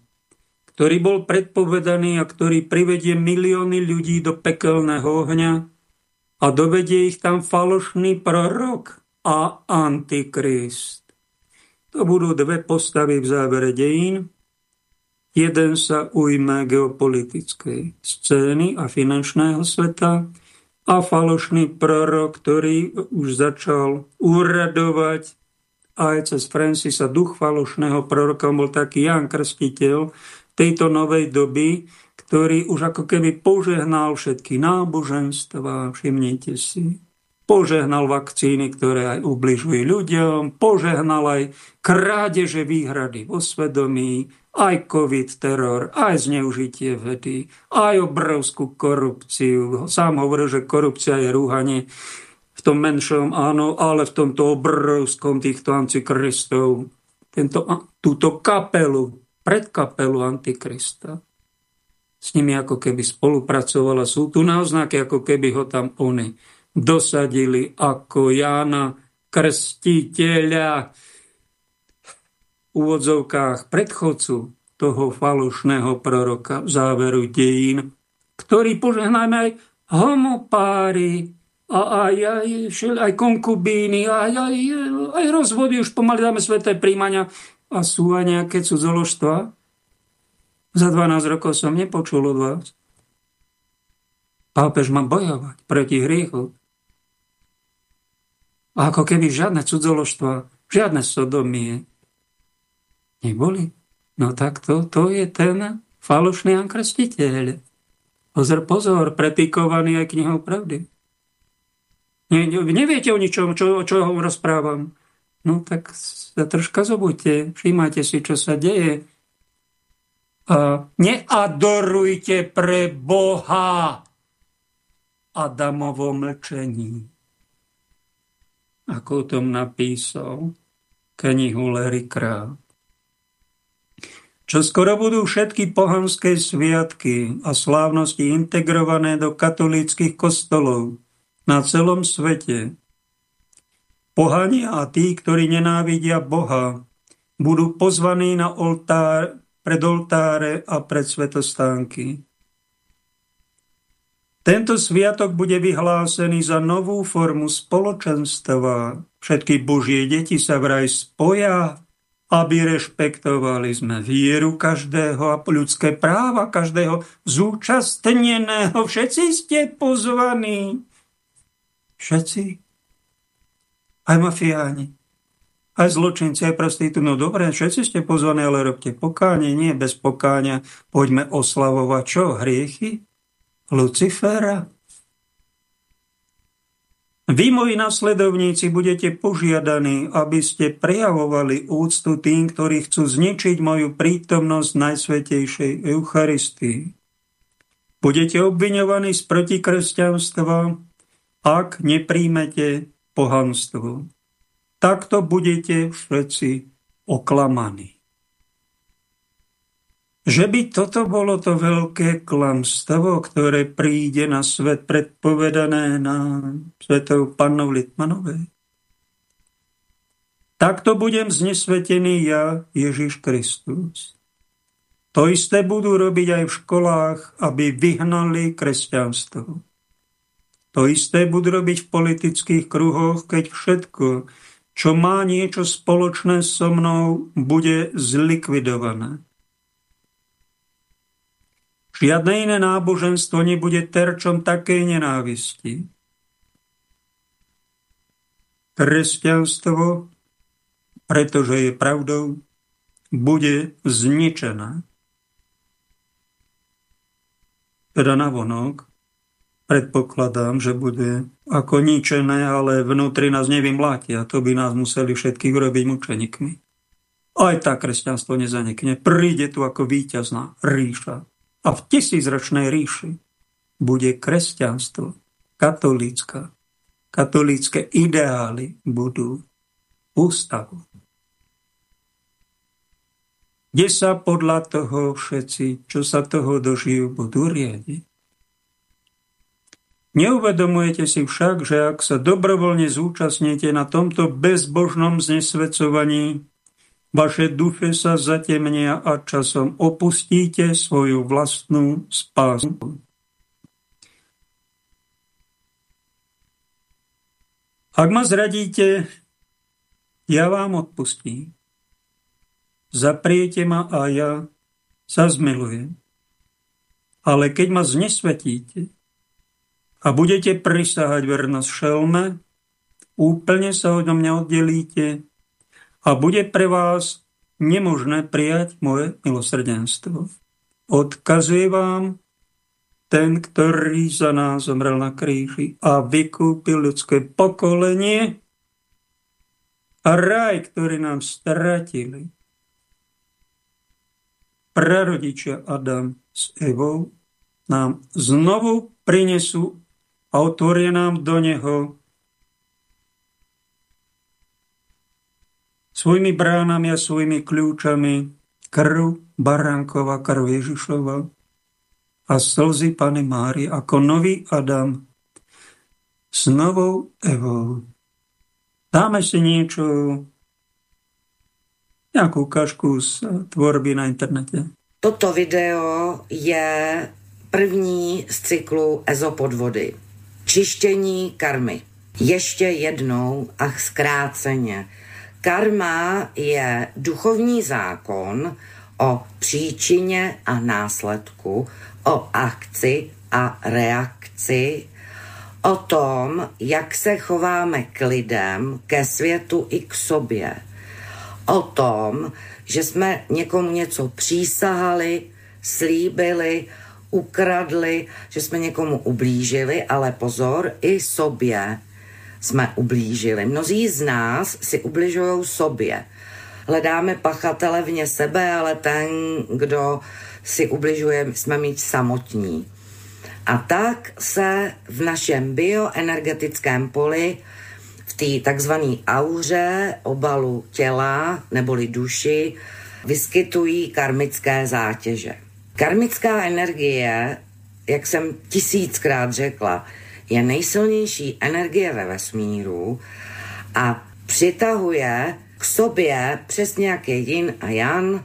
ktorý bol predpovedaný a ktorý privedie milióny ľudí do pekelného ohňa a dovedie ich tam falošný prorok a antikrist. To budú dve postavy v závere dejín. Jeden sa ujme geopolitickej scény a finančného sveta a falošný prorok, ktorý už začal úradovať aj cez Francisa duch falošného proroka, bol taký Jan Krstiteľ, tejto novej doby, ktorý už ako keby požehnal všetky náboženstva, všimnite si, požehnal vakcíny, ktoré aj ubližujú ľuďom, požehnal aj krádeže výhrady vo svedomí, aj covid teror, aj zneužitie vedy, aj obrovskú korupciu. Sám hovoril, že korupcia je rúhanie v tom menšom, áno, ale v tomto obrovskom týchto antikristov. Tento, túto kapelu predkapelu Antikrista. S nimi ako keby spolupracovala. Sú tu náznaky, ako keby ho tam oni dosadili ako Jána Krstiteľa v úvodzovkách predchodcu toho falošného proroka v záveru dejín ktorý požehnajme aj homopáry, a aj, aj, aj konkubíny, aj, aj, aj rozvody, už pomaly dáme sveté príjmania a sú aj nejaké cudzoložstva. Za 12 rokov som nepočul od vás. Pápež má bojovať proti hriechu. A ako keby žiadne cudzoložstva, žiadne sodomie neboli. No tak to, to je ten falošný ankrstiteľ. Pozor, pozor, prepikovaný aj knihou pravdy. Ne, ne, neviete o ničom, čo, čo ho rozprávam. No tak sa troška zobuďte, všímajte si, čo sa deje. A neadorujte pre Boha Adamovo mlčení. Ako o tom napísal knihu Larry Král. Čo skoro budú všetky pohanské sviatky a slávnosti integrované do katolíckých kostolov, na celom svete. Pohania a tí, ktorí nenávidia Boha, budú pozvaní na oltár, pred oltáre a pred svetostánky. Tento sviatok bude vyhlásený za novú formu spoločenstva. Všetky božie deti sa vraj spoja, aby rešpektovali sme vieru každého a ľudské práva každého zúčastneného. Všetci ste pozvaní. Všetci. Aj mafiáni. Aj zločinci, aj prostitúti. No dobre, všetci ste pozvaní, ale robte pokánie. Nie bez pokáňa. Poďme oslavovať čo? Hriechy? Lucifera? Vy, moji nasledovníci, budete požiadaní, aby ste prejavovali úctu tým, ktorí chcú zničiť moju prítomnosť Najsvetejšej Eucharistii. Budete obviňovaní z protikresťanstva, ak nepríjmete pohanstvo. Takto budete všetci oklamaní. Že by toto bolo to veľké klamstvo, ktoré príde na svet predpovedané na svetou pannou Litmanovej. Takto budem znesvetený ja, Ježiš Kristus. To isté budú robiť aj v školách, aby vyhnali kresťanstvo. To isté budú robiť v politických kruhoch, keď všetko, čo má niečo spoločné so mnou, bude zlikvidované. Žiadne iné náboženstvo nebude terčom takej nenávisti. Kresťanstvo, pretože je pravdou, bude zničené. Teda navonok, predpokladám, že bude ako ničené, ale vnútri nás nevymlátia. To by nás museli všetkých urobiť mučenikmi. Aj tak kresťanstvo nezanikne. Príde tu ako víťazná ríša. A v tisícročnej ríši bude kresťanstvo, katolícka. Katolícke ideály budú ústavu. Kde sa podľa toho všetci, čo sa toho dožijú, budú riadiť. Neuvedomujete si však, že ak sa dobrovoľne zúčastníte na tomto bezbožnom znesvedcovaní, vaše duše sa zatemnia a časom opustíte svoju vlastnú spásu. Ak ma zradíte, ja vám odpustím. Zapriete ma a ja sa zmilujem. Ale keď ma znesvetíte, a budete prisahať vernosť šelme, úplne sa od mňa oddelíte a bude pre vás nemožné prijať moje milosrdenstvo. Odkazuje vám ten, ktorý za nás zomrel na kríži a vykúpil ľudské pokolenie a raj, ktorý nám stratili. Prarodičia Adam s Evou nám znovu prinesú a otvorie nám do neho svojimi bránami a svojimi kľúčami krv Baránkova, krv Ježišova a slzy Pany Mári ako nový Adam s novou Evou. Dáme si niečo, nejakú kašku z tvorby na internete. Toto video je první z cyklu ezopodvody. Čištění karmy. Ještě jednou a zkráceně. Karma je duchovní zákon o příčině a následku, o akci a reakci, o tom, jak se chováme k lidem, ke světu i k sobě. O tom, že jsme někomu něco přísahali, slíbili, ukradli, že jsme někomu ublížili, ale pozor, i sobě jsme ublížili. Mnozí z nás si ubližují sobě. Hledáme pachatele vně sebe, ale ten, kdo si ubližuje, jsme mít samotní. A tak se v našem bioenergetickém poli, v té takzvané auře obalu těla neboli duši, vyskytují karmické zátěže. Karmická energie, jak jsem tisíckrát řekla, je nejsilnější energie ve vesmíru a přitahuje k sobě přesně jak je yin a yang,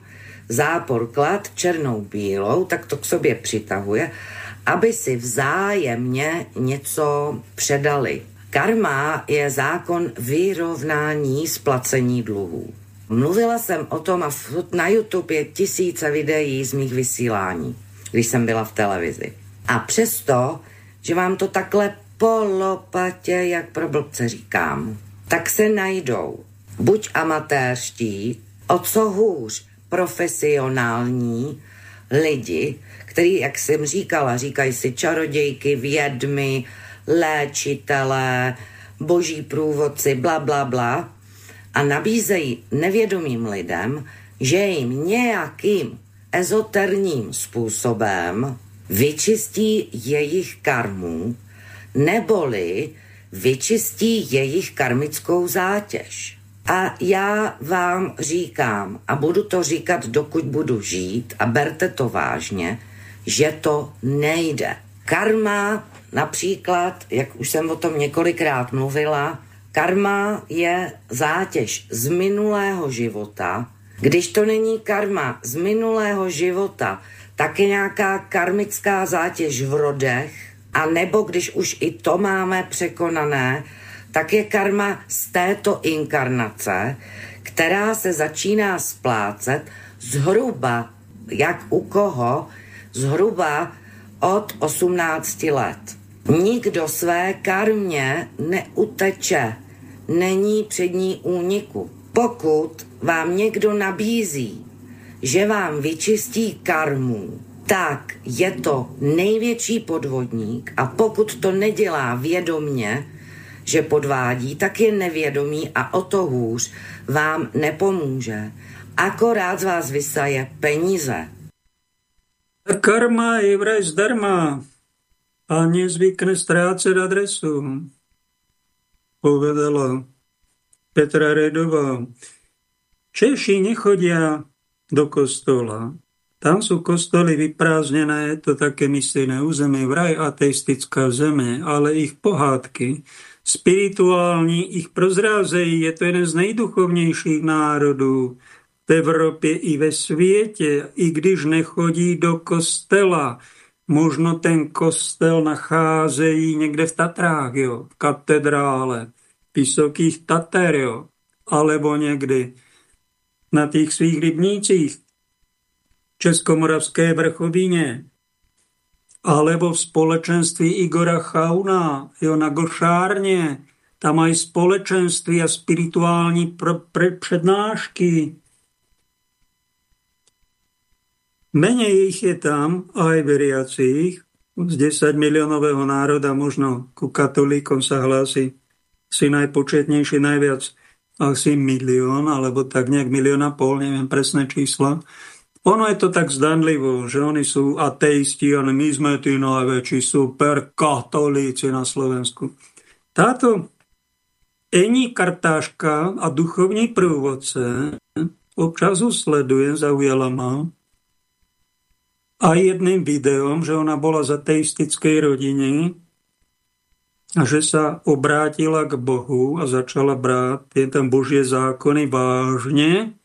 zápor klad černou bílou, tak to k sobě přitahuje, aby si vzájemně něco předali. Karma je zákon vyrovnání splacení dluhů. Mluvila jsem o tom a na YouTube je tisíce videí z mých vysílání, když jsem byla v televizi. A přesto, že vám to takhle po lopatě, jak pro blbce říkám, tak se najdou. Buď amatérští, o co hůř profesionální lidi, který, jak jsem říkala, říkají si čarodějky, vědmy, léčitelé, boží průvodci, bla, bla, bla, a nabízejí nevědomým lidem, že jim nějakým ezoterním způsobem vyčistí jejich karmu, neboli vyčistí jejich karmickou zátěž. A já vám říkám, a budu to říkat, dokud budu žít, a berte to vážně, že to nejde. Karma například, jak už jsem o tom několikrát mluvila, karma je zátěž z minulého života. Když to není karma z minulého života, tak je nějaká karmická zátěž v rodech, a nebo když už i to máme překonané, tak je karma z této inkarnace, která se začíná splácet zhruba, jak u koho, zhruba od 18 let. Nikdo své karmě neuteče, není před ní úniku. Pokud vám někdo nabízí, že vám vyčistí karmu, tak je to největší podvodník a pokud to nedělá vědomně, že podvádí, tak je nevědomý a o to hůř vám nepomůže. Akorát z vás vysaje peníze. Karma je vraj zdarma a nezvykne strácať adresu, povedala Petra Redová. Češi nechodia do kostola, tam sú kostoly vyprázdnené, je to také myslené územie, vraj ateistická zeme, ale ich pohádky, spirituální, ich prozrázejí, je to jeden z nejduchovnějších národů v Evropě i ve světě, i když nechodí do kostela. Možno ten kostel nacházejí někde v Tatrách, jo, v katedrále, Vysokých Tater, jo, alebo někdy na těch svých rybnících Českomoravské vrchovině, alebo v společenství Igora Chauna, jo, na Gošárně, tam mají společenství a spirituální pr- pr- přednášky. Menej ich je tam, aj veriacich, z 10 miliónového národa možno ku katolíkom sa hlási si najpočetnejší, najviac asi milión, alebo tak nejak milión a pol, neviem presné čísla. Ono je to tak zdanlivo, že oni sú ateisti, ale my sme tí najväčší super katolíci na Slovensku. Táto Ení Kartáška a duchovní průvodce občas ho sledujem, zaujala ma. A jedným videom, že ona bola z ateistickej rodiny že sa obrátila k Bohu a začala brát tie tam Božie zákony vážne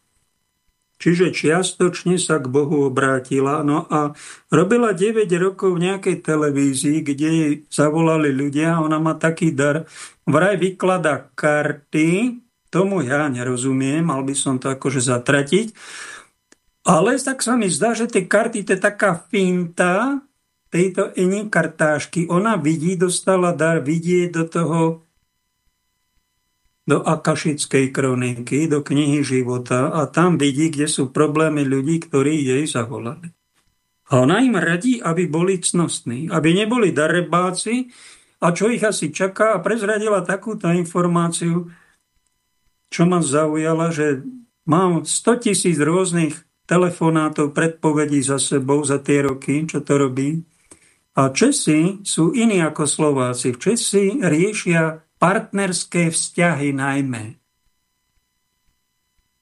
čiže čiastočne sa k Bohu obrátila. No a robila 9 rokov v nejakej televízii, kde jej zavolali ľudia. Ona má taký dar. Vraj vyklada karty, tomu ja nerozumiem, mal by som to akože zatratiť. Ale tak sa mi zdá, že tie karty, to je taká finta tejto Eni kartášky. Ona vidí, dostala dar, vidie do toho do Akašickej kroniky, do knihy života a tam vidí, kde sú problémy ľudí, ktorí jej zavolali. A ona im radí, aby boli cnostní, aby neboli darebáci a čo ich asi čaká a prezradila takúto informáciu, čo ma zaujala, že mám 100 tisíc rôznych telefonátov, predpovedí za sebou za tie roky, čo to robí. A Česi sú iní ako Slováci. Česi riešia partnerské vzťahy najmä.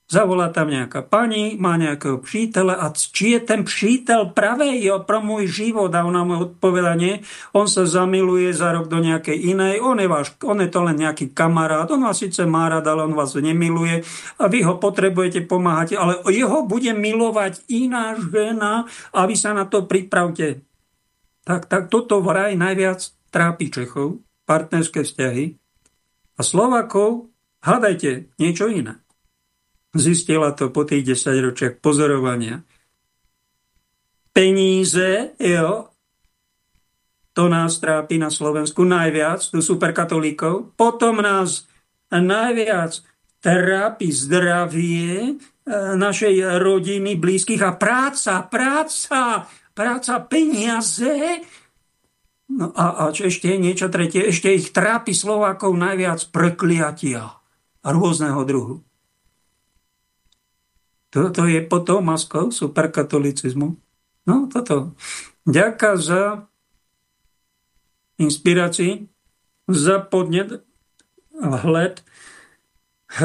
Zavolá tam nejaká pani, má nejakého přítele a či je ten přítel jo, pro môj život a ona mu odpoveda nie, on sa zamiluje za rok do nejakej inej, on je, váš, on je to len nejaký kamarát, on vás síce má rád, ale on vás nemiluje a vy ho potrebujete pomáhať, ale jeho bude milovať iná žena a vy sa na to pripravte. Tak, tak toto vraj najviac trápi Čechov, partnerské vzťahy, a Slovakov, hádajte, niečo iné. Zistila to po tých 10 ročiach pozorovania. Peníze, jo, to nás trápi na Slovensku najviac, tu superkatolíkov. Potom nás najviac trápi zdravie e, našej rodiny, blízkych a práca, práca, práca, peniaze No a, a ešte niečo tretie, ešte ich trápi Slovákov najviac prekliatia a rôzneho druhu. Toto je potom maskou superkatolicizmu. No toto. Ďaká za inspirácii, za podnet vhled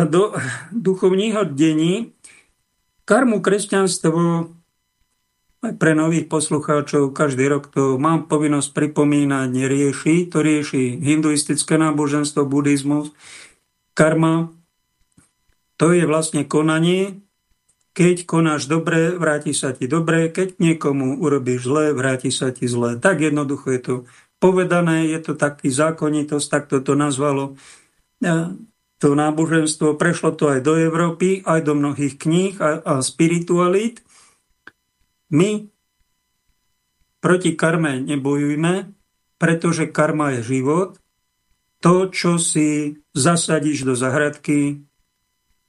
do duchovního dení. Karmu kresťanstvo aj pre nových poslucháčov každý rok to mám povinnosť pripomínať, nerieši. To rieši hinduistické náboženstvo, buddhizmus. Karma, to je vlastne konanie. Keď konáš dobre, vráti sa ti dobre. Keď niekomu urobíš zle, vráti sa ti zle. Tak jednoducho je to povedané, je to taký zákonitosť, tak to to nazvalo to náboženstvo. Prešlo to aj do Európy, aj do mnohých kníh a, a spiritualít. My proti karme nebojujme, pretože karma je život. To, čo si zasadíš do zahradky,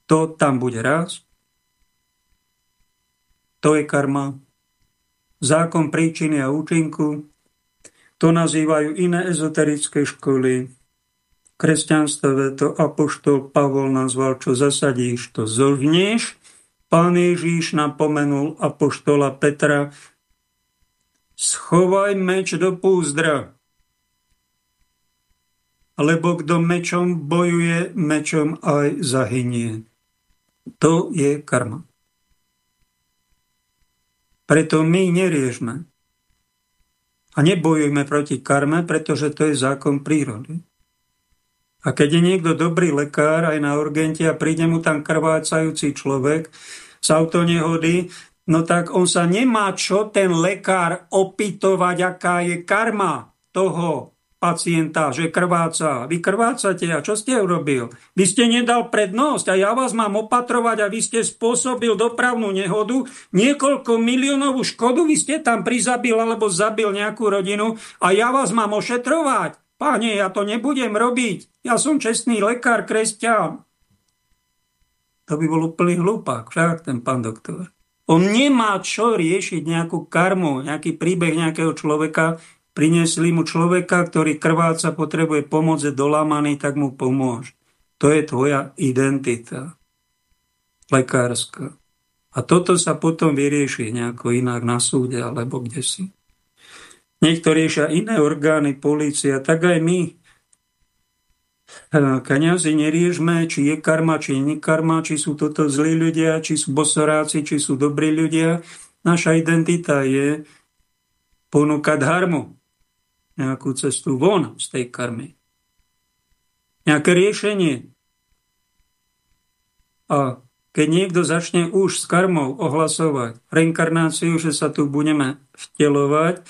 to tam bude raz. To je karma. Zákon príčiny a účinku. To nazývajú iné ezoterické školy. V kresťanstve to apoštol Pavol nazval, čo zasadíš, to zožnieš. Pán Ježíš napomenul apoštola Petra, schovaj meč do púzdra, lebo kto mečom bojuje, mečom aj zahynie. To je karma. Preto my neriežme a nebojujme proti karme, pretože to je zákon prírody. A keď je niekto dobrý lekár aj na urgente a príde mu tam krvácajúci človek z autonehody, no tak on sa nemá čo ten lekár opytovať, aká je karma toho pacienta, že krváca. Vy krvácate a čo ste urobil? Vy ste nedal prednosť a ja vás mám opatrovať a vy ste spôsobil dopravnú nehodu, niekoľko miliónovú škodu vy ste tam prizabil alebo zabil nejakú rodinu a ja vás mám ošetrovať. Páne, ja to nebudem robiť. Ja som čestný lekár, kresťan. To by bol úplný hlupák, však ten pán doktor. On nemá čo riešiť nejakú karmu, nejaký príbeh nejakého človeka. Priniesli mu človeka, ktorý krváca, potrebuje pomoc, je dolamaný, tak mu pomôž. To je tvoja identita lekárska. A toto sa potom vyrieši nejako inak na súde alebo kde si. Niekto riešia iné orgány, polícia, tak aj my. Kaňazi neriežme, či je karma, či nie karma, či sú toto zlí ľudia, či sú bosoráci, či sú dobrí ľudia. Naša identita je ponúkať harmu, nejakú cestu von z tej karmy. Nejaké riešenie. A keď niekto začne už s karmou ohlasovať reinkarnáciu, že sa tu budeme vtelovať,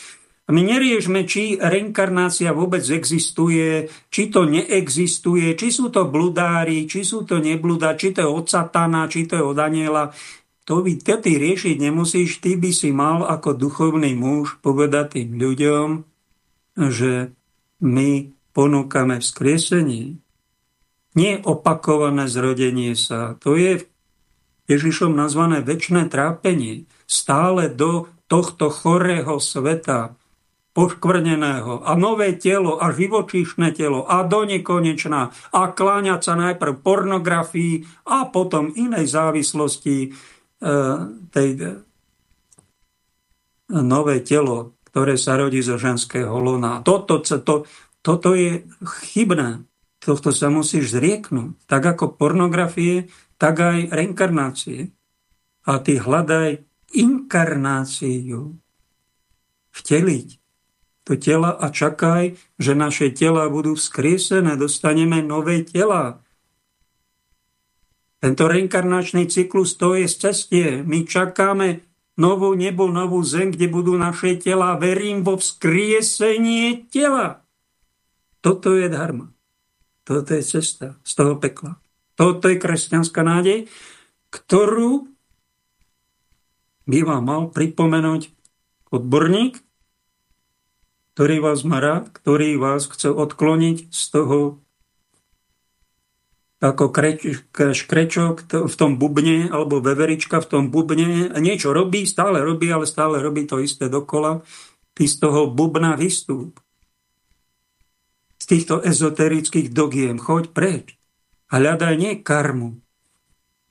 my neriešme, či reinkarnácia vôbec existuje, či to neexistuje, či sú to bludári, či sú to nebludári, či to je od satana, či to je od aniela. To by ty riešiť nemusíš, ty by si mal ako duchovný muž povedať tým ľuďom, že my ponúkame vzkriesenie, nie opakované zrodenie sa. To je Ježišom nazvané väčšie trápenie. Stále do tohto chorého sveta poškvrneného a nové telo a živočíšne telo a do nekonečná a kláňať sa najprv pornografii a potom inej závislosti e, tej e, nové telo, ktoré sa rodí zo ženského lona. Toto, to, toto je chybné. Tohto sa musíš zrieknúť. Tak ako pornografie, tak aj reinkarnácie. A ty hľadaj inkarnáciu. Vteliť do tela a čakaj, že naše tela budú vzkriesené, dostaneme nové tela. Tento reinkarnačný cyklus to je z cestie. My čakáme novú nebo, novú zem, kde budú naše tela. Verím vo vzkriesenie tela. Toto je dharma. Toto je cesta z toho pekla. Toto je kresťanská nádej, ktorú by vám mal pripomenúť odborník, ktorý vás má rád, ktorý vás chce odkloniť z toho ako kreč, škrečok v tom bubne, alebo veverička v tom bubne. Niečo robí, stále robí, ale stále robí to isté dokola. Ty z toho bubna vystúp. Z týchto ezoterických dogiem choď preč. Hľadaj nie karmu.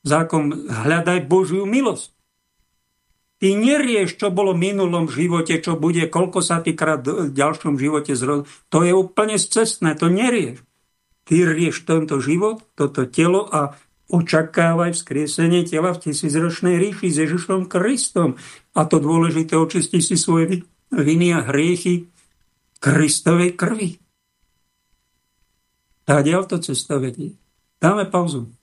Zákon, hľadaj Božiu milosť. Ty nerieš, čo bolo v minulom živote, čo bude, koľko sa ty krát v ďalšom živote zrod. To je úplne cestné, to nerieš. Ty rieš tento život, toto telo a očakávaj vzkriesenie tela v tisícročnej ríši s Ježišom Kristom. A to dôležité, očistí si svoje viny a hriechy Kristovej krvi. Tá to cesta vedie. Dáme pauzu.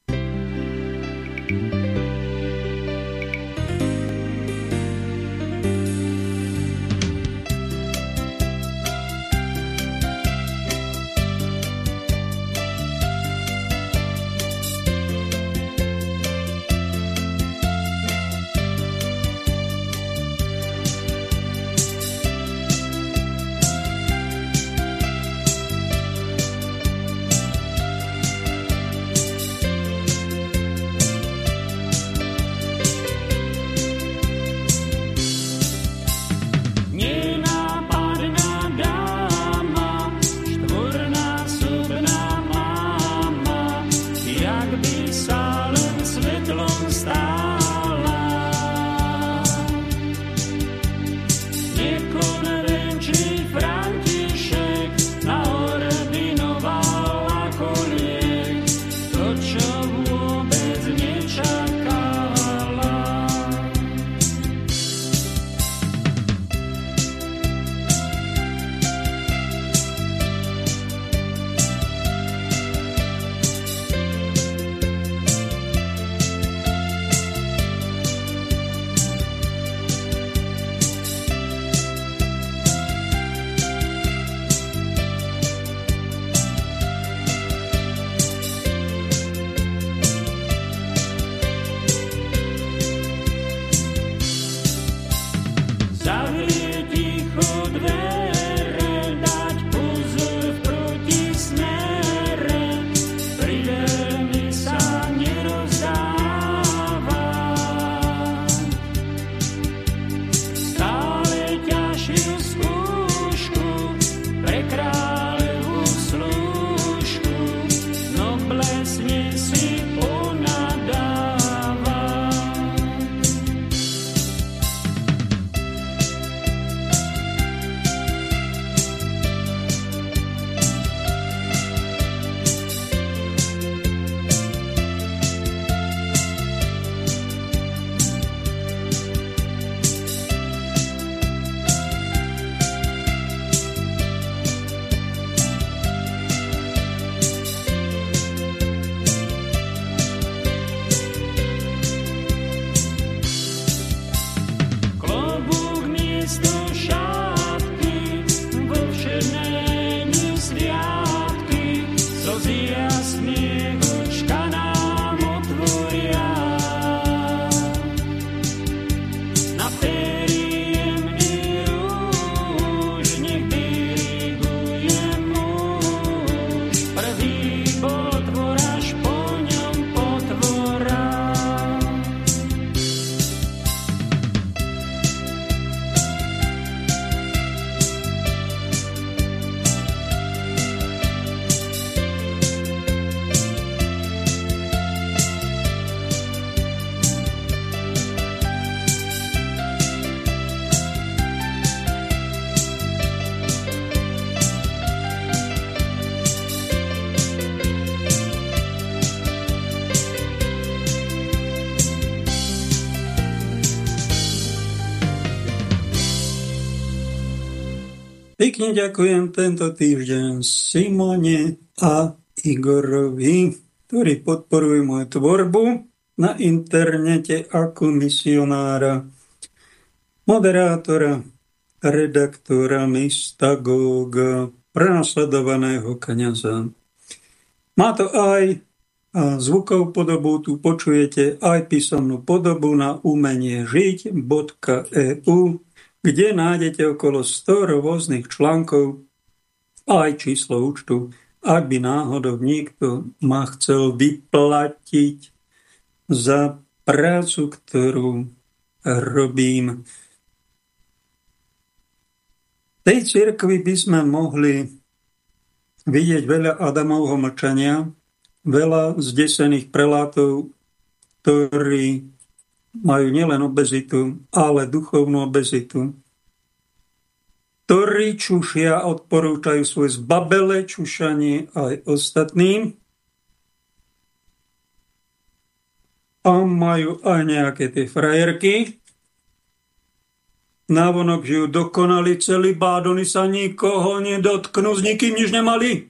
Pekne ďakujem tento týždeň Simone a Igorovi, ktorí podporujú moju tvorbu na internete ako misionára, moderátora, redaktora, mystagóga, prenasledovaného kniaza. Má to aj zvukov podobu, tu počujete aj písomnú podobu na umenie žiť.eu kde nájdete okolo 100 rôznych článkov aj číslo účtu, ak by náhodou niekto ma chcel vyplatiť za prácu, ktorú robím. V tej cirkvi by sme mohli vidieť veľa Adamovho mlčania, veľa zdesených prelátov, ktorí majú nielen obezitu, ale duchovnú obezitu, ktorí čušia odporúčajú svoje zbabele čušanie aj ostatným a majú aj nejaké tie frajerky. Návonok žijú dokonali celý bádony sa nikoho nedotknú, s nikým nič nemali.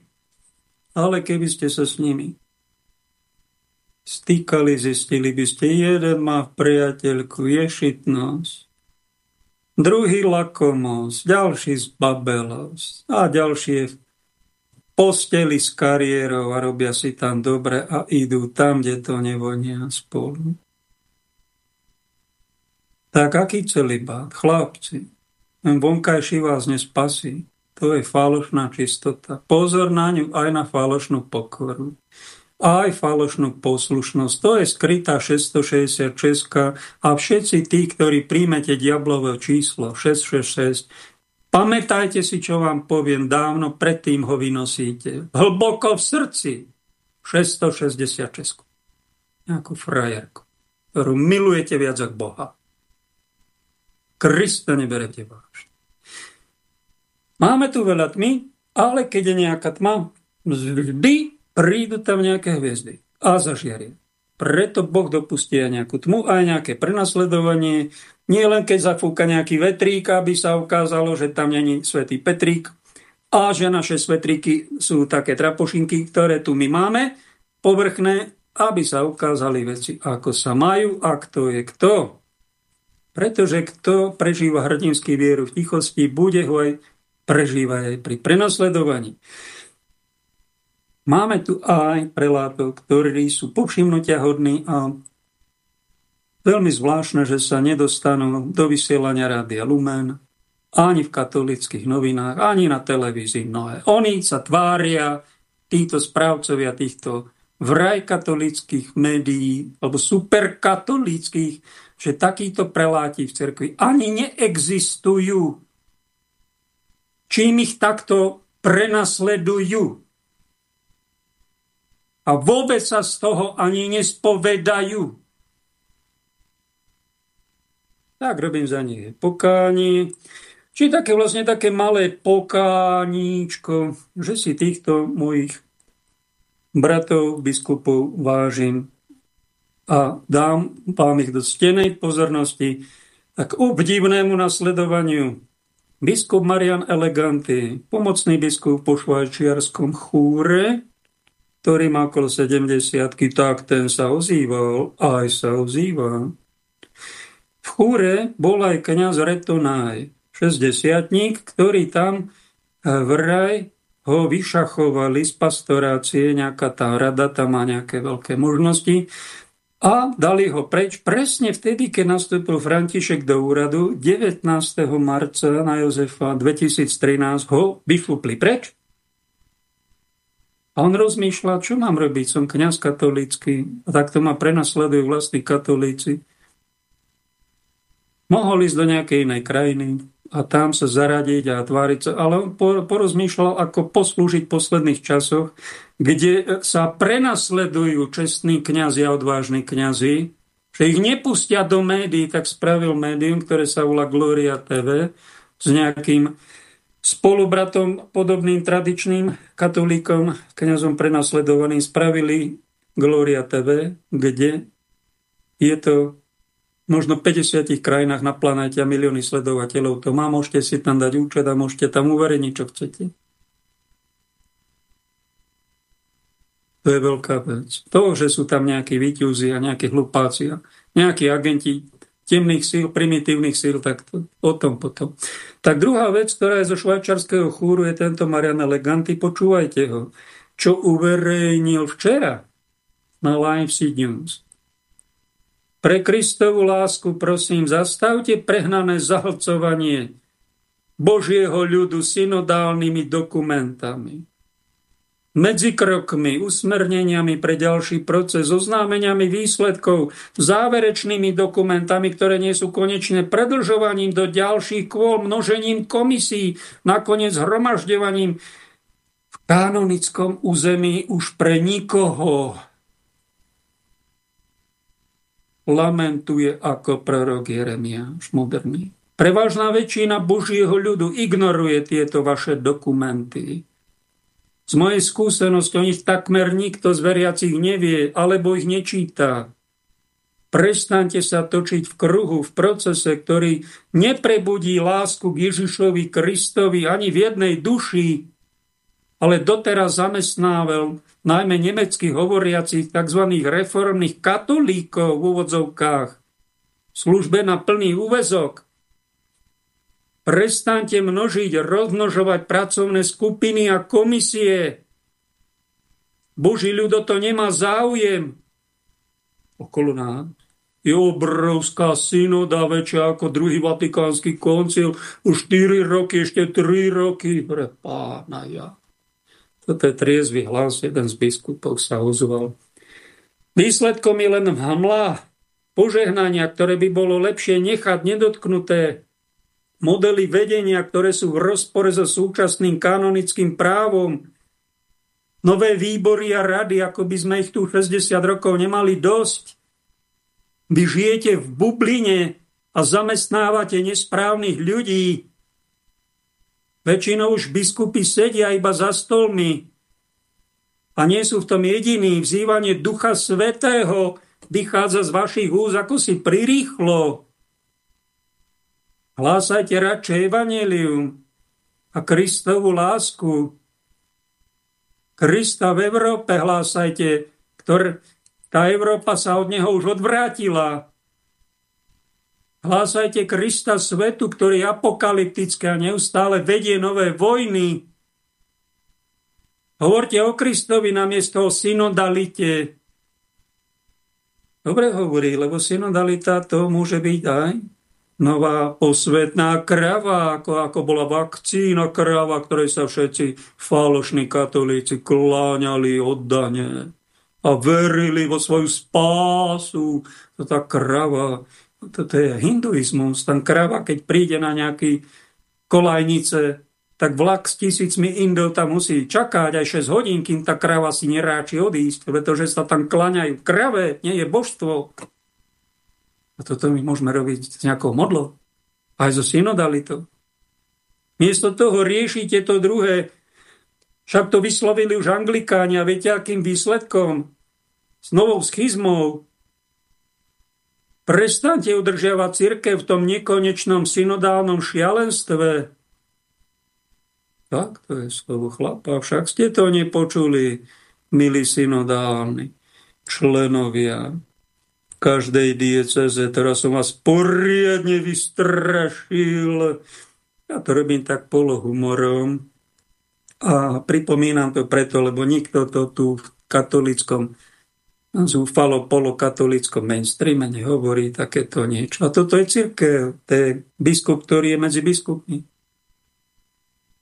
Ale keby ste sa s nimi stýkali, zistili by ste, jeden má priateľku ješitnosť, druhý lakomosť, ďalší zbabelosť a ďalší je v posteli s kariérou a robia si tam dobre a idú tam, kde to nevonia spolu. Tak aký celibát? Chlapci, ten vonkajší vás nespasí. To je falošná čistota. Pozor na ňu aj na falošnú pokoru aj falošnú poslušnosť. To je skrytá 666 a všetci tí, ktorí príjmete diablové číslo 666, pamätajte si, čo vám poviem dávno, predtým ho vynosíte. Hlboko v srdci 666. Nejakú frajerku, ktorú milujete viac ako Boha. Krista neberete vážne. Máme tu veľa tmy, ale keď je nejaká tma, vždy prídu tam nejaké hviezdy a zažiaria. Preto Boh dopustí aj nejakú tmu, aj nejaké prenasledovanie. Nie len keď zafúka nejaký vetrík, aby sa ukázalo, že tam není svätý Petrík a že naše svetríky sú také trapošinky, ktoré tu my máme, povrchné, aby sa ukázali veci, ako sa majú a kto je kto. Pretože kto prežíva hrdinský vieru v tichosti, bude ho aj prežívať aj pri prenasledovaní. Máme tu aj prelátov, ktorí sú povšimnutia hodní a veľmi zvláštne, že sa nedostanú do vysielania Rádia Lumen, ani v katolických novinách, ani na televízii mnohé. Oni sa tvária, títo správcovia týchto vraj katolických médií, alebo superkatolických, že takíto preláti v cerkvi ani neexistujú. Čím ich takto prenasledujú a vôbec sa z toho ani nespovedajú. Tak robím za nich pokáni. Či také vlastne také malé pokáníčko, že si týchto mojich bratov, biskupov vážim a dám vám ich do stenej pozornosti a k obdivnému nasledovaniu. Biskup Marian Eleganty, pomocný biskup po švajčiarskom chúre, ktorý má okolo 70 tak ten sa ozýval, aj sa ozýva. V chúre bol aj kniaz Retonaj, šesťdesiatník, ktorý tam e, vraj ho vyšachovali z pastorácie, nejaká tá rada tam má nejaké veľké možnosti a dali ho preč presne vtedy, keď nastúpil František do úradu 19. marca na Jozefa 2013 ho vyšlupli preč a on rozmýšľa, čo mám robiť, som kňaz katolícky a takto ma prenasledujú vlastní katolíci. Mohol ísť do nejakej inej krajiny, a tam sa zaradiť a tváriť sa. Ale on porozmýšľal, ako poslúžiť v posledných časoch, kde sa prenasledujú čestní kňazi a odvážni kňazi, že ich nepustia do médií, tak spravil médium, ktoré sa volá Gloria TV, s nejakým spolubratom, podobným tradičným katolíkom, kňazom prenasledovaným, spravili Gloria TV, kde je to možno 50 krajinách na planéte a milióny sledovateľov to má. Môžete si tam dať účet a môžete tam uverejniť, čo chcete. To je veľká vec. To, že sú tam nejakí výťuzi a nejakí hlupáci a nejakí agenti temných síl, primitívnych síl, tak to, o tom potom. Tak druhá vec, ktorá je zo švajčarského chúru, je tento Mariana Leganti. Počúvajte ho. Čo uverejnil včera na Live Seed News. Pre Kristovú lásku prosím, zastavte prehnané zahlcovanie Božieho ľudu synodálnymi dokumentami. Medzi krokmi, usmerneniami pre ďalší proces, oznámeniami výsledkov, záverečnými dokumentami, ktoré nie sú konečne predlžovaním do ďalších kôl, množením komisí, nakoniec hromažďovaním v kanonickom území už pre nikoho lamentuje ako prorok Jeremiáš moderný. Prevažná väčšina Božieho ľudu ignoruje tieto vaše dokumenty. Z mojej skúsenosti o nich takmer nikto z veriacich nevie, alebo ich nečíta. Prestaňte sa točiť v kruhu, v procese, ktorý neprebudí lásku k Ježišovi Kristovi ani v jednej duši, ale doteraz zamestnával najmä nemeckých hovoriacich tzv. reformných katolíkov v úvodzovkách, službe na plný úvezok. Prestaňte množiť, rozmnožovať pracovné skupiny a komisie. Boží ľud to nemá záujem. Okolo nás je obrovská synoda, väčšia ako druhý vatikánsky koncil. Už 4 roky, ešte 3 roky. Pre pána ja. Toto je triezvy hlas, jeden z biskupov sa ozval. Výsledkom je len hmla, požehnania, ktoré by bolo lepšie nechať nedotknuté, modely vedenia, ktoré sú v rozpore so súčasným kanonickým právom, nové výbory a rady, ako by sme ich tu 60 rokov nemali dosť. Vy žijete v bubline a zamestnávate nesprávnych ľudí, Väčšinou už biskupy sedia iba za stolmi a nie sú v tom jediní. Vzývanie Ducha Svetého vychádza z vašich úz ako si prirýchlo. Hlásajte radšej evanelium a Kristovú lásku. Krista v Európe hlásajte, ktorý, tá Európa sa od neho už odvrátila. Hlásajte Krista svetu, ktorý je apokalyptický a neustále vedie nové vojny. Hovorte o Kristovi namiesto o synodalite. Dobre hovorí, lebo synodalita to môže byť aj nová posvetná krava, ako, ako bola vakcína krava, ktorej sa všetci falošní katolíci kláňali oddane a verili vo svoju spásu. To tá krava toto je hinduizmus. Tam krava, keď príde na nejaký kolajnice, tak vlak s tisícmi Indov tam musí čakať aj 6 hodín, kým tá krava si neráči odísť, pretože sa tam klaňajú krave, nie je božstvo. A toto my môžeme robiť s nejakou modlou, aj so synodalitou. Miesto toho riešite to druhé, však to vyslovili už anglikáni a viete, akým výsledkom? S novou schizmou, Prestaňte udržiavať církev v tom nekonečnom synodálnom šialenstve. Tak, to je slovo chlapa. Však ste to nepočuli, milí synodálni členovia každej dieceze. Teraz som vás poriadne vystrašil. Ja to robím tak polohumorom a pripomínam to preto, lebo nikto to tu v katolickom zúfalo polokatolickom mainstreame nehovorí takéto niečo. A toto je církev, to je biskup, ktorý je medzi biskupmi.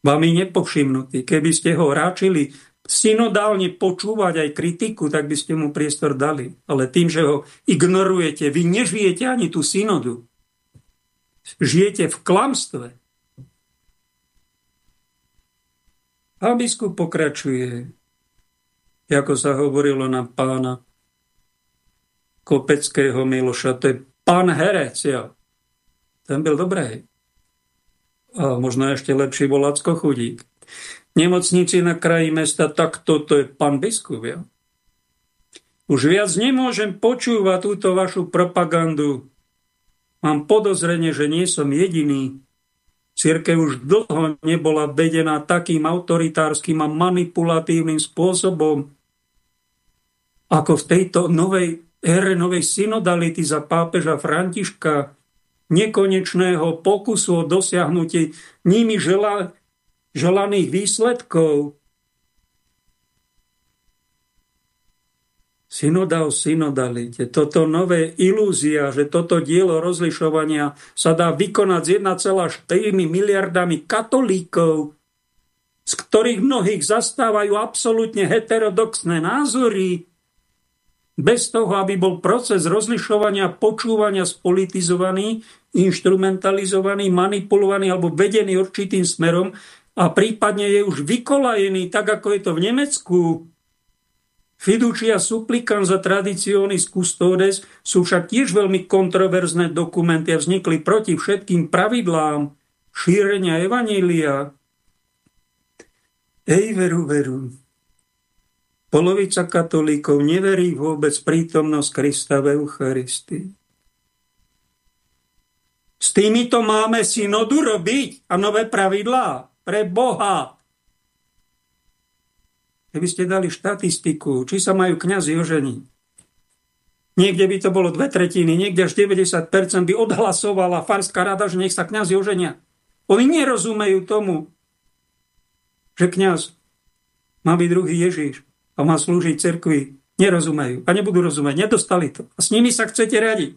Je nepovšimnutý. Keby ste ho ráčili synodálne počúvať aj kritiku, tak by ste mu priestor dali. Ale tým, že ho ignorujete, vy nežijete ani tú synodu. Žijete v klamstve. A biskup pokračuje, ako sa hovorilo na pána Kopeckého Miloša, to je pán herec, ja. Ten byl dobrý. A možno ešte lepší bol Lacko Chudík. Nemocnici na kraji mesta, tak toto je pán biskup, ja. Už viac nemôžem počúvať túto vašu propagandu. Mám podozrenie, že nie som jediný, Církev už dlho nebola vedená takým autoritárskym a manipulatívnym spôsobom, ako v tejto novej ére novej synodality za pápeža Františka, nekonečného pokusu o dosiahnutie nimi žela, želaných výsledkov. Synoda o synodalite, toto nové ilúzia, že toto dielo rozlišovania sa dá vykonať s 1,4 miliardami katolíkov, z ktorých mnohých zastávajú absolútne heterodoxné názory, bez toho, aby bol proces rozlišovania, počúvania spolitizovaný, instrumentalizovaný, manipulovaný alebo vedený určitým smerom a prípadne je už vykolajený, tak ako je to v Nemecku, Fiducia supplicans a traditionis custodes sú však tiež veľmi kontroverzné dokumenty a vznikli proti všetkým pravidlám šírenia evanília. Ej, veru, veru. Polovica katolíkov neverí vôbec prítomnosť Krista v Eucharistii. S týmito máme synodu robiť a nové pravidlá pre Boha. Keby ste dali štatistiku, či sa majú kňazi oženiť. Niekde by to bolo dve tretiny, niekde až 90% by odhlasovala farská rada, že nech sa kňazi oženia. Oni nerozumejú tomu, že kňaz má byť druhý Ježíš a má slúžiť cerkvi. Nerozumejú a nebudú rozumieť. Nedostali to. A s nimi sa chcete radiť.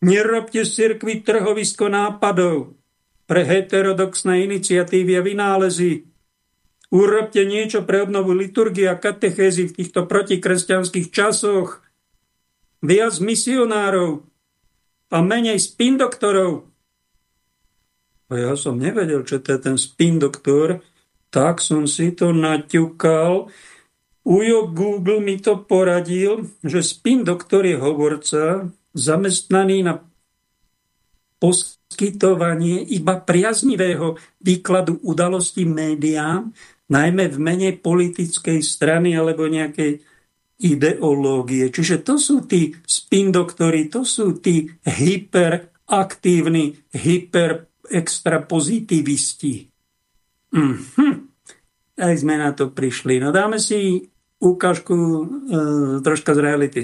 Nerobte z cirkvi trhovisko nápadov pre heterodoxné iniciatívy a vynálezy, Urobte niečo pre obnovu liturgie a katechézy v týchto protikresťanských časoch. Viac misionárov a menej spin doktorov. A ja som nevedel, čo to je ten spin doktor, tak som si to naťukal. Ujo Google mi to poradil, že spin doktor je hovorca zamestnaný na poskytovanie iba priaznivého výkladu udalostí médiám, najmä v mene politickej strany alebo nejakej ideológie. Čiže to sú tí spin doktori, to sú tí hyperaktívni, hyper extra pozitivisti. Mm-hm. Aj sme na to prišli. No dáme si ukážku e, troška z reality.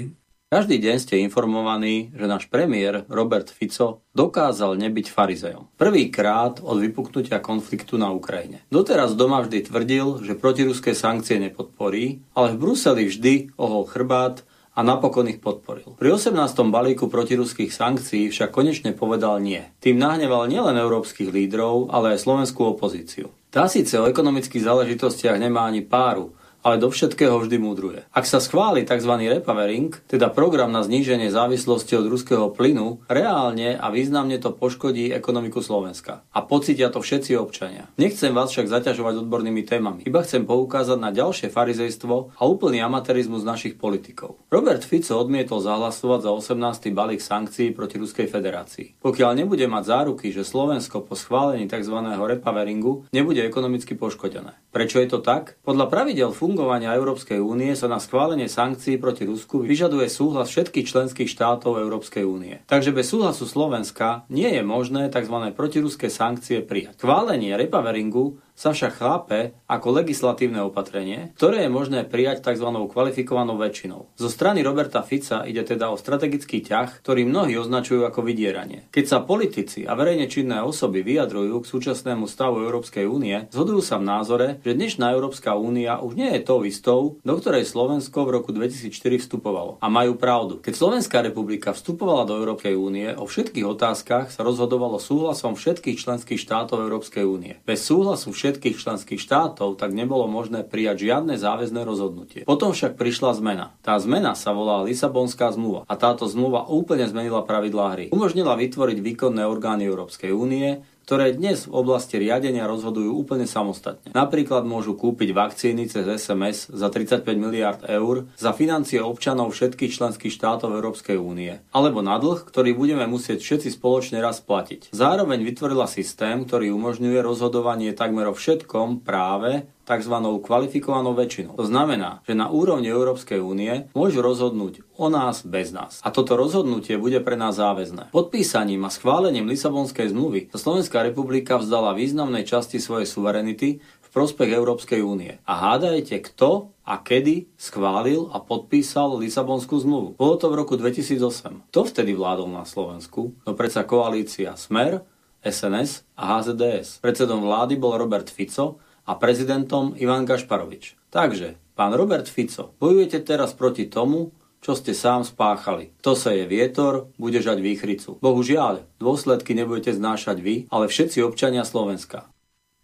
Každý deň ste informovaní, že náš premiér Robert Fico dokázal nebyť farizejom. Prvýkrát od vypuknutia konfliktu na Ukrajine. Doteraz doma vždy tvrdil, že protiruské sankcie nepodporí, ale v Bruseli vždy ohol chrbát a napokon ich podporil. Pri 18. balíku protiruských sankcií však konečne povedal nie. Tým nahneval nielen európskych lídrov, ale aj slovenskú opozíciu. Tá síce o ekonomických záležitostiach nemá ani páru, ale do všetkého vždy múdruje. Ak sa schváli tzv. repowering, teda program na zníženie závislosti od ruského plynu, reálne a významne to poškodí ekonomiku Slovenska. A pocitia to všetci občania. Nechcem vás však zaťažovať odbornými témami, iba chcem poukázať na ďalšie farizejstvo a úplný amatérizmus našich politikov. Robert Fico odmietol zahlasovať za 18. balík sankcií proti Ruskej federácii. Pokiaľ nebude mať záruky, že Slovensko po schválení tzv. repoweringu nebude ekonomicky poškodené. Prečo je to tak? Podľa pravidel fungovania Európskej únie sa na schválenie sankcií proti Rusku vyžaduje súhlas všetkých členských štátov Európskej únie. Takže bez súhlasu Slovenska nie je možné tzv. protiruské sankcie prijať. Schválenie repaveringu sa však chápe ako legislatívne opatrenie, ktoré je možné prijať tzv. kvalifikovanou väčšinou. Zo strany Roberta Fica ide teda o strategický ťah, ktorý mnohí označujú ako vydieranie. Keď sa politici a verejne činné osoby vyjadrujú k súčasnému stavu Európskej únie, zhodujú sa v názore, že dnešná Európska únia už nie je tou istou, do ktorej Slovensko v roku 2004 vstupovalo. A majú pravdu. Keď Slovenská republika vstupovala do Európskej únie, o všetkých otázkach sa rozhodovalo súhlasom všetkých členských štátov Európskej únie. Bez súhlasu všetkých členských štátov tak nebolo možné prijať žiadne záväzné rozhodnutie. Potom však prišla zmena. Tá zmena sa volá Lisabonská zmluva a táto zmluva úplne zmenila pravidlá hry. Umožnila vytvoriť výkonné orgány Európskej únie, ktoré dnes v oblasti riadenia rozhodujú úplne samostatne. Napríklad môžu kúpiť vakcíny cez SMS za 35 miliard eur za financie občanov všetkých členských štátov Európskej únie, alebo na dlh, ktorý budeme musieť všetci spoločne raz platiť. Zároveň vytvorila systém, ktorý umožňuje rozhodovanie takmer o všetkom práve tzv. kvalifikovanou väčšinou. To znamená, že na úrovni Európskej únie môžu rozhodnúť o nás bez nás. A toto rozhodnutie bude pre nás záväzné. Podpísaním a schválením Lisabonskej zmluvy sa Slovenská republika vzdala významnej časti svojej suverenity v prospech Európskej únie. A hádajte, kto a kedy schválil a podpísal Lisabonskú zmluvu. Bolo to v roku 2008. Kto vtedy vládol na Slovensku? No predsa koalícia Smer, SNS a HZDS. Predsedom vlády bol Robert Fico a prezidentom Ivan Gašparovič. Takže, pán Robert Fico, bojujete teraz proti tomu, čo ste sám spáchali. To sa je vietor, bude žať výchricu. Bohužiaľ, dôsledky nebudete znášať vy, ale všetci občania Slovenska.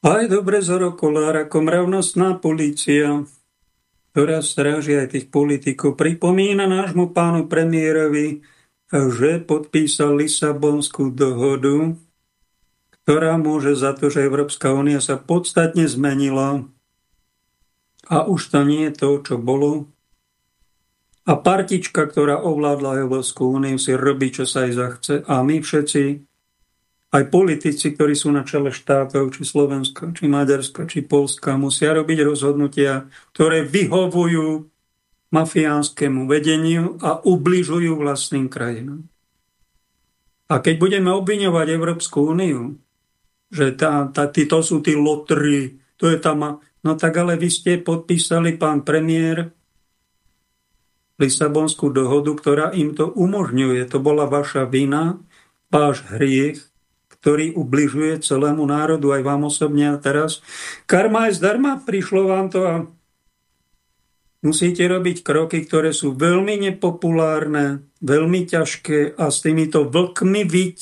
Aj dobre Zoro Kolár ako mravnostná polícia, ktorá stráži aj tých politikov, pripomína nášmu pánu premiérovi, že podpísal Lisabonskú dohodu, ktorá môže za to, že Európska únia sa podstatne zmenila a už to nie je to, čo bolo. A partička, ktorá ovládla Európsku úniu, si robí, čo sa jej zachce. A my všetci, aj politici, ktorí sú na čele štátov, či Slovenska, či Maďarska, či Polska, musia robiť rozhodnutia, ktoré vyhovujú mafiánskemu vedeniu a ubližujú vlastným krajinám. A keď budeme obviňovať Európsku úniu, že tá, tá, tí, to sú tí lotry, to je tam. No tak ale vy ste podpísali, pán premiér, Lisabonskú dohodu, ktorá im to umožňuje. To bola vaša vina, váš hriech, ktorý ubližuje celému národu, aj vám osobne a teraz. Karma je zdarma, prišlo vám to a musíte robiť kroky, ktoré sú veľmi nepopulárne, veľmi ťažké a s týmito vlkmi viť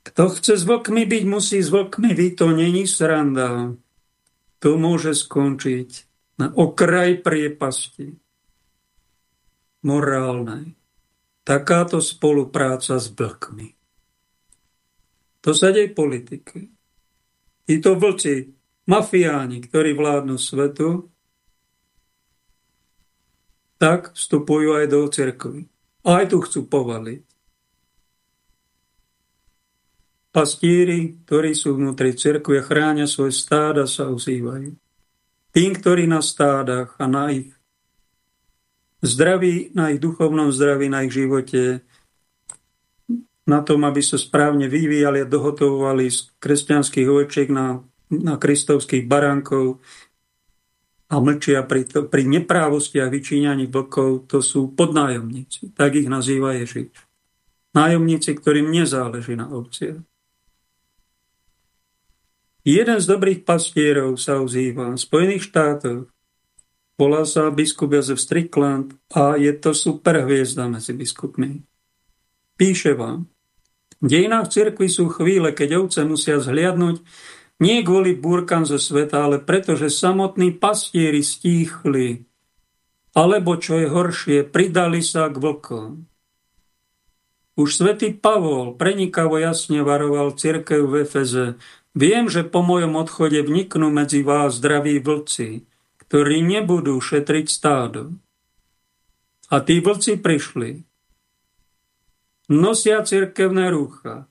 kto chce s vlkmi byť, musí s vlkmi byť. To není sranda. To môže skončiť na okraj priepasti morálnej. Takáto spolupráca s vlkmi. To sa deje politike. Títo vlci, mafiáni, ktorí vládnu svetu, tak vstupujú aj do cirkvy. Aj tu chcú povaliť. Pastíri, ktorí sú vnútri cirkvi a chránia svoje stáda, sa ozývajú. Tým, ktorí na stádach a na ich zdraví, na ich duchovnom zdraví, na ich živote, na tom, aby sa správne vyvíjali a dohotovovali z kresťanských ovečiek na, na kristovských baránkov a mlčia pri, to, pri neprávosti a vyčíňaní vlkov, to sú podnájomníci. Tak ich nazýva Ježiš. Nájomníci, ktorým nezáleží na ovciach. Jeden z dobrých pastierov sa ozýva v Spojených štátoch. Volá sa biskup Jozef Strickland a je to super hviezda medzi biskupmi. Píše vám, v dejinách cirkvi sú chvíle, keď ovce musia zhliadnúť nie kvôli búrkam zo sveta, ale preto, že samotní pastieri stíchli, alebo čo je horšie, pridali sa k vlkom. Už svätý Pavol prenikavo jasne varoval cirkev v Efeze, Viem, že po mojom odchode vniknú medzi vás zdraví vlci, ktorí nebudú šetriť stádo. A tí vlci prišli. Nosia cirkevné rúcha.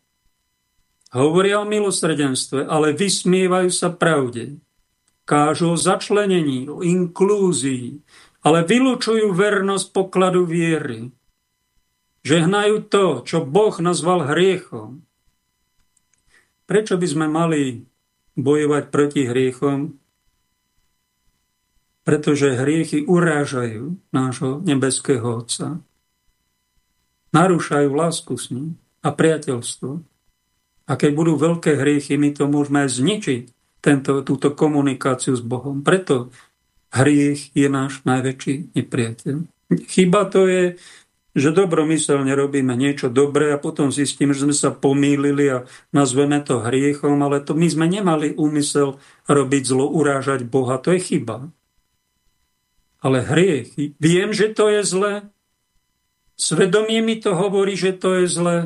Hovoria o milosrdenstve, ale vysmievajú sa pravde. Kážu o začlenení, o inklúzii, ale vylúčujú vernosť pokladu viery. Žehnajú to, čo Boh nazval hriechom Prečo by sme mali bojovať proti hriechom, pretože hriechy urážajú nášho nebeského Otca. Narúšajú lásku s ním a priateľstvo. A keď budú veľké hriechy, my to môžeme aj zničiť, tento, túto komunikáciu s Bohom. Preto hriech je náš najväčší nepriateľ. Chyba to je, že dobromyselne robíme niečo dobré a potom zistíme, že sme sa pomýlili a nazveme to hriechom, ale to my sme nemali úmysel robiť zlo, urážať Boha. To je chyba. Ale hriech, viem, že to je zlé, svedomie mi to hovorí, že to je zlé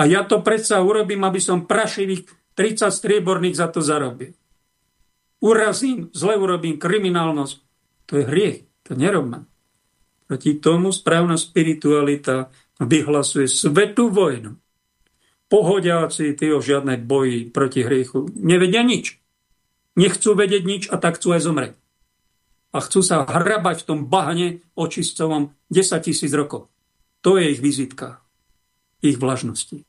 a ja to predsa urobím, aby som prašivých 30 strieborných za to zarobil. Urazím, zle urobím, kriminálnosť. To je hriech, to nerobme. Proti tomu správna spiritualita vyhlasuje svetú vojnu. Pohodiaci, tí o žiadnej boji proti hriechu nevedia nič. Nechcú vedieť nič a tak chcú aj zomrieť. A chcú sa hrabať v tom bahne očistcovom 10 tisíc rokov. To je ich vizitka, ich vlažnosti.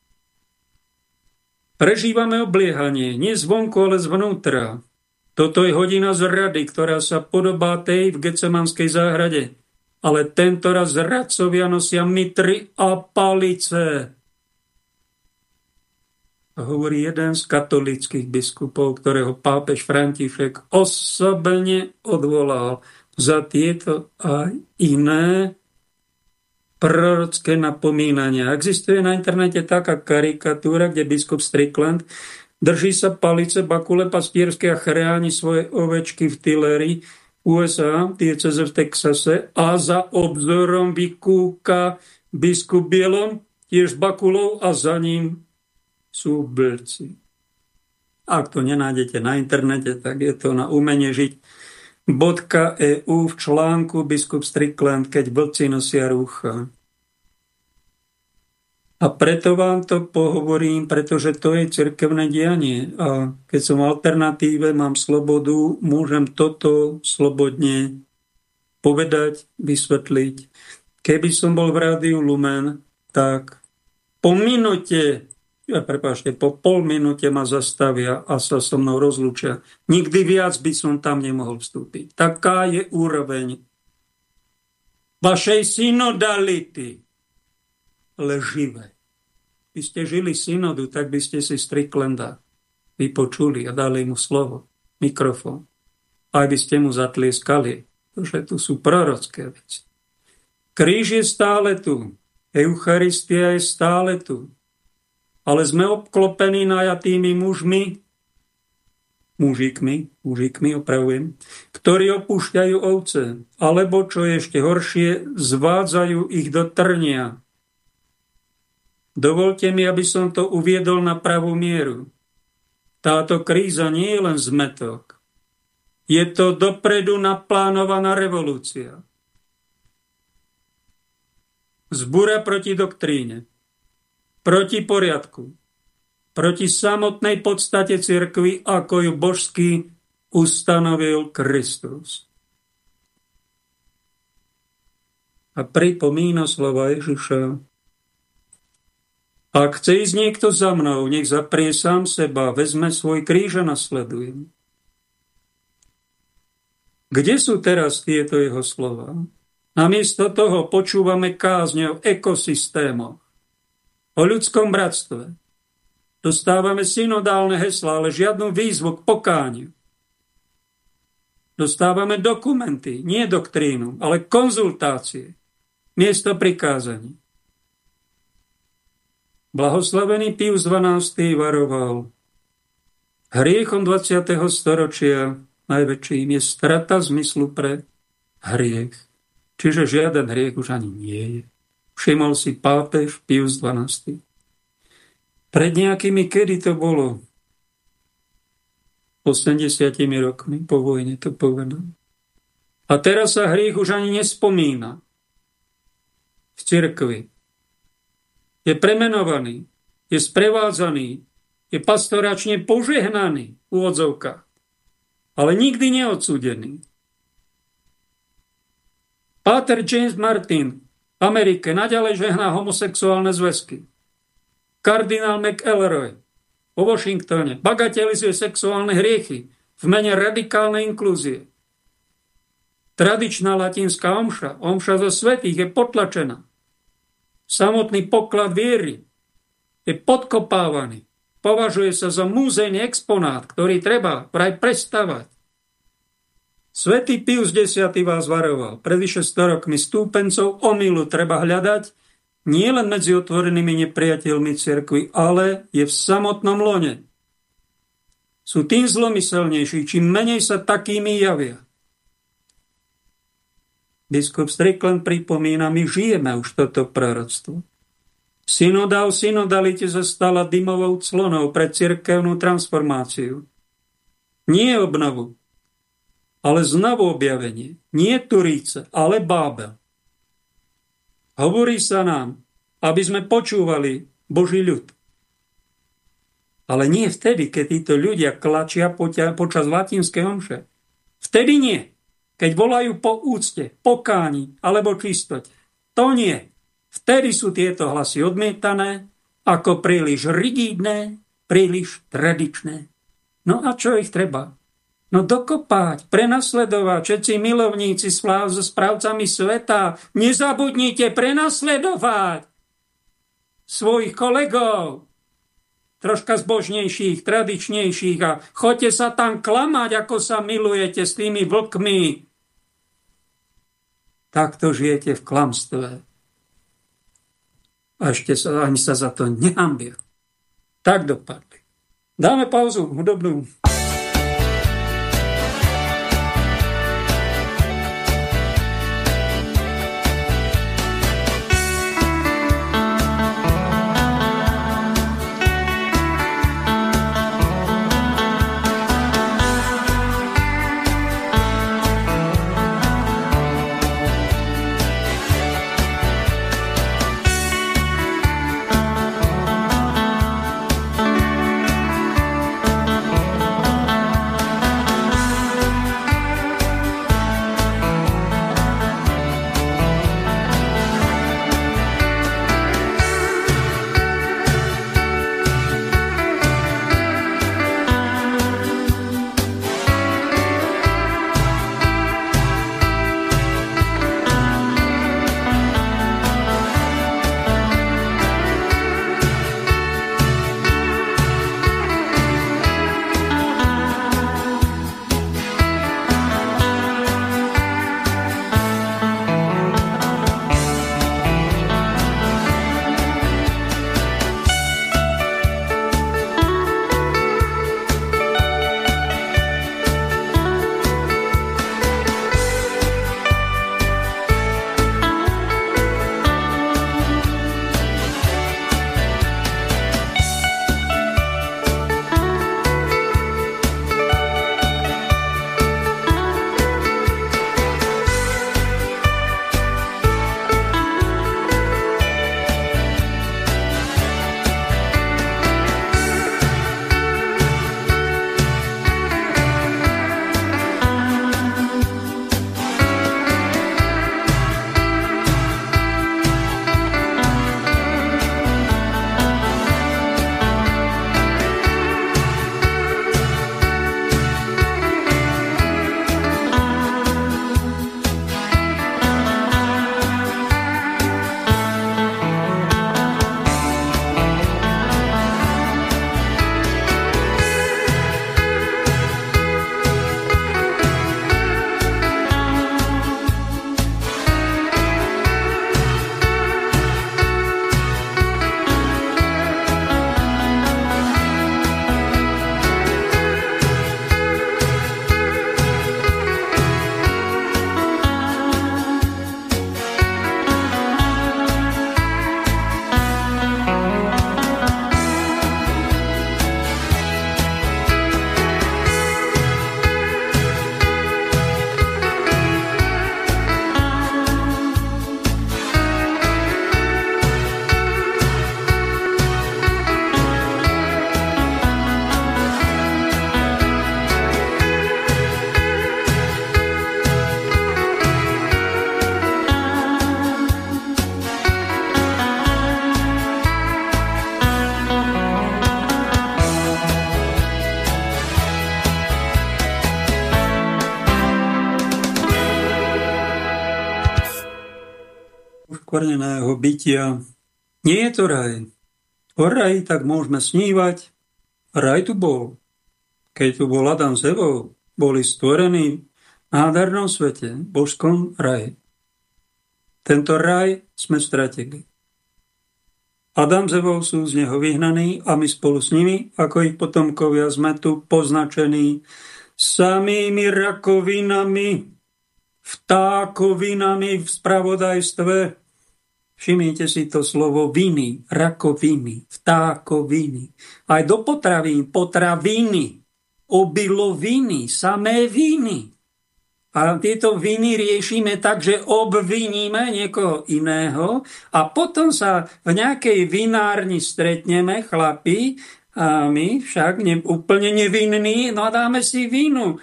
Prežívame obliehanie, nie zvonku, ale zvnútra. Toto je hodina zrady, ktorá sa podobá tej v Gecemanskej záhrade ale tento raz radcovia nosia mitry a palice. A hovorí jeden z katolických biskupov, ktorého pápež František osobne odvolal za tieto a iné prorocké napomínania. Existuje na internete taká karikatúra, kde biskup Strickland drží sa palice bakule pastierské a chráni svoje ovečky v tileri USA, dieceze v Texase a za obzorom vykúka biskup Bielom, tiež bakulou a za ním sú blci. Ak to nenájdete na internete, tak je to na umenie žiť. .eu v článku biskup Strickland, keď vlci nosia rúcha. A preto vám to pohovorím, pretože to je cirkevné dianie. A keď som v alternatíve, mám slobodu, môžem toto slobodne povedať, vysvetliť. Keby som bol v rádiu Lumen, tak po minúte, ja prepáčte, po pol minúte ma zastavia a sa so mnou rozlúčia. Nikdy viac by som tam nemohol vstúpiť. Taká je úroveň vašej synodality leživé by ste žili synodu, tak by ste si Stricklanda vypočuli a dali mu slovo, mikrofón. Aj by ste mu zatlieskali, pretože tu sú prorocké veci. Kríž je stále tu, Eucharistia je stále tu, ale sme obklopení najatými mužmi, mužikmi, mužikmi opravujem, ktorí opúšťajú ovce, alebo čo je ešte horšie, zvádzajú ich do trnia, Dovolte mi, aby som to uviedol na pravú mieru. Táto kríza nie je len zmetok. Je to dopredu naplánovaná revolúcia. Zbúra proti doktríne, proti poriadku, proti samotnej podstate cirkvy, ako ju božský ustanovil Kristus. A pripomína slova Ježiša, ak chce ísť niekto za mnou, nech zaprie sám seba, vezme svoj kríž a nasledujem. Kde sú teraz tieto jeho slova? Namiesto toho počúvame kázne o ekosystémoch, o ľudskom bratstve. Dostávame synodálne hesla, ale žiadnu výzvu k pokániu. Dostávame dokumenty, nie doktrínu, ale konzultácie, miesto prikázaní. Blahoslavený Pius XII varoval. Hriechom 20. storočia najväčším je strata zmyslu pre hriech. Čiže žiaden hriech už ani nie je. Všimol si pápež Pius XII. Pred nejakými, kedy to bolo? 80 rokmi po vojne to povedal. A teraz sa hriech už ani nespomína v cirkvi je premenovaný, je sprevádzaný, je pastoračne požehnaný v úvodzovkách, ale nikdy neodsúdený. Páter James Martin v Amerike naďalej žehná homosexuálne zväzky. Kardinál McElroy vo Washingtone bagatelizuje sexuálne hriechy v mene radikálnej inklúzie. Tradičná latinská omša, omša zo svetých je potlačená. Samotný poklad viery je podkopávaný. Považuje sa za múzejný exponát, ktorý treba vraj prestavať. Svetý Pius X vás varoval. Pred vyše 100 rokmi stúpencov omylu treba hľadať nie len medzi otvorenými nepriateľmi cirkvi, ale je v samotnom lone. Sú tým zlomyselnejší, čím menej sa takými javia. Biskup Strickland pripomína, my žijeme už toto proroctvo. Synoda o synodalite sa stala dymovou clonou pre cirkevnú transformáciu. Nie obnovu, ale znovu objavenie. Nie Turíce, ale Bábel. Hovorí sa nám, aby sme počúvali Boží ľud. Ale nie vtedy, keď títo ľudia klačia počas latinskej omše. Vtedy nie. Keď volajú po úcte, pokáni alebo čistote. To nie. Vtedy sú tieto hlasy odmietané ako príliš rigidné, príliš tradičné. No a čo ich treba? No dokopať, prenasledovať, všetci milovníci sláv so správcami sveta, nezabudnite prenasledovať svojich kolegov, troška zbožnejších, tradičnejších a choďte sa tam klamať, ako sa milujete s tými vlkmi. Takto žijete v klamstve a ešte sa, ani sa za to nehambia. Tak dopadli. Dáme pauzu hudobnú. Poskvrneného bytia. Nie je to raj. O raji tak môžeme snívať. Raj tu bol. Keď tu bol Adam s boli stvorení v nádhernom svete, božskom raji. Tento raj sme stratili. Adam s Evou sú z neho vyhnaní a my spolu s nimi, ako ich potomkovia, sme tu poznačení samými rakovinami, vtákovinami v spravodajstve. Všimnite si to slovo viny, rakoviny, vtákoviny. Aj do potravín, potraviny, obiloviny, samé viny. A tieto viny riešime tak, že obviníme niekoho iného a potom sa v nejakej vinárni stretneme, chlapi, a my však ne, úplne nevinní, no a dáme si vínu.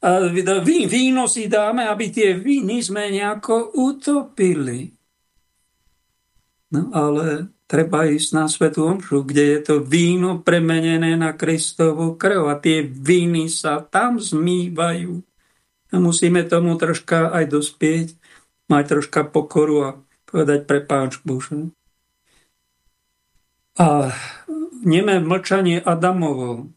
A ví, víno si dáme, aby tie víny sme nejako utopili. No ale treba ísť na Svetu Omšu, kde je to víno premenené na Kristovu krv a tie víny sa tam zmývajú. A musíme tomu troška aj dospieť, mať troška pokoru a povedať prepáč Bože. A nemé mlčanie Adamovo,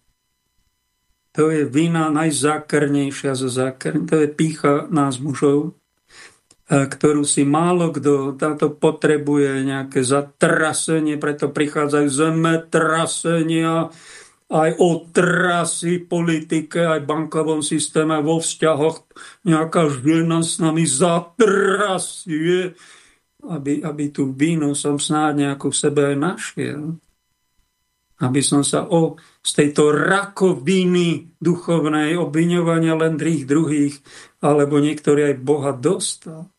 to je vina najzákernejšia zo zákern, to je pícha nás mužov, ktorú si málo kto táto potrebuje nejaké zatrasenie, preto prichádzajú zemetrasenia, aj otrasy politike, aj bankovom systéme, vo vzťahoch. Nejaká žena s nami zatrasie, aby, aby tú vínu som snáď nejakú sebe aj našiel aby som sa o, z tejto rakoviny duchovnej obviňovania len druhých, alebo niektorí aj Boha dostal.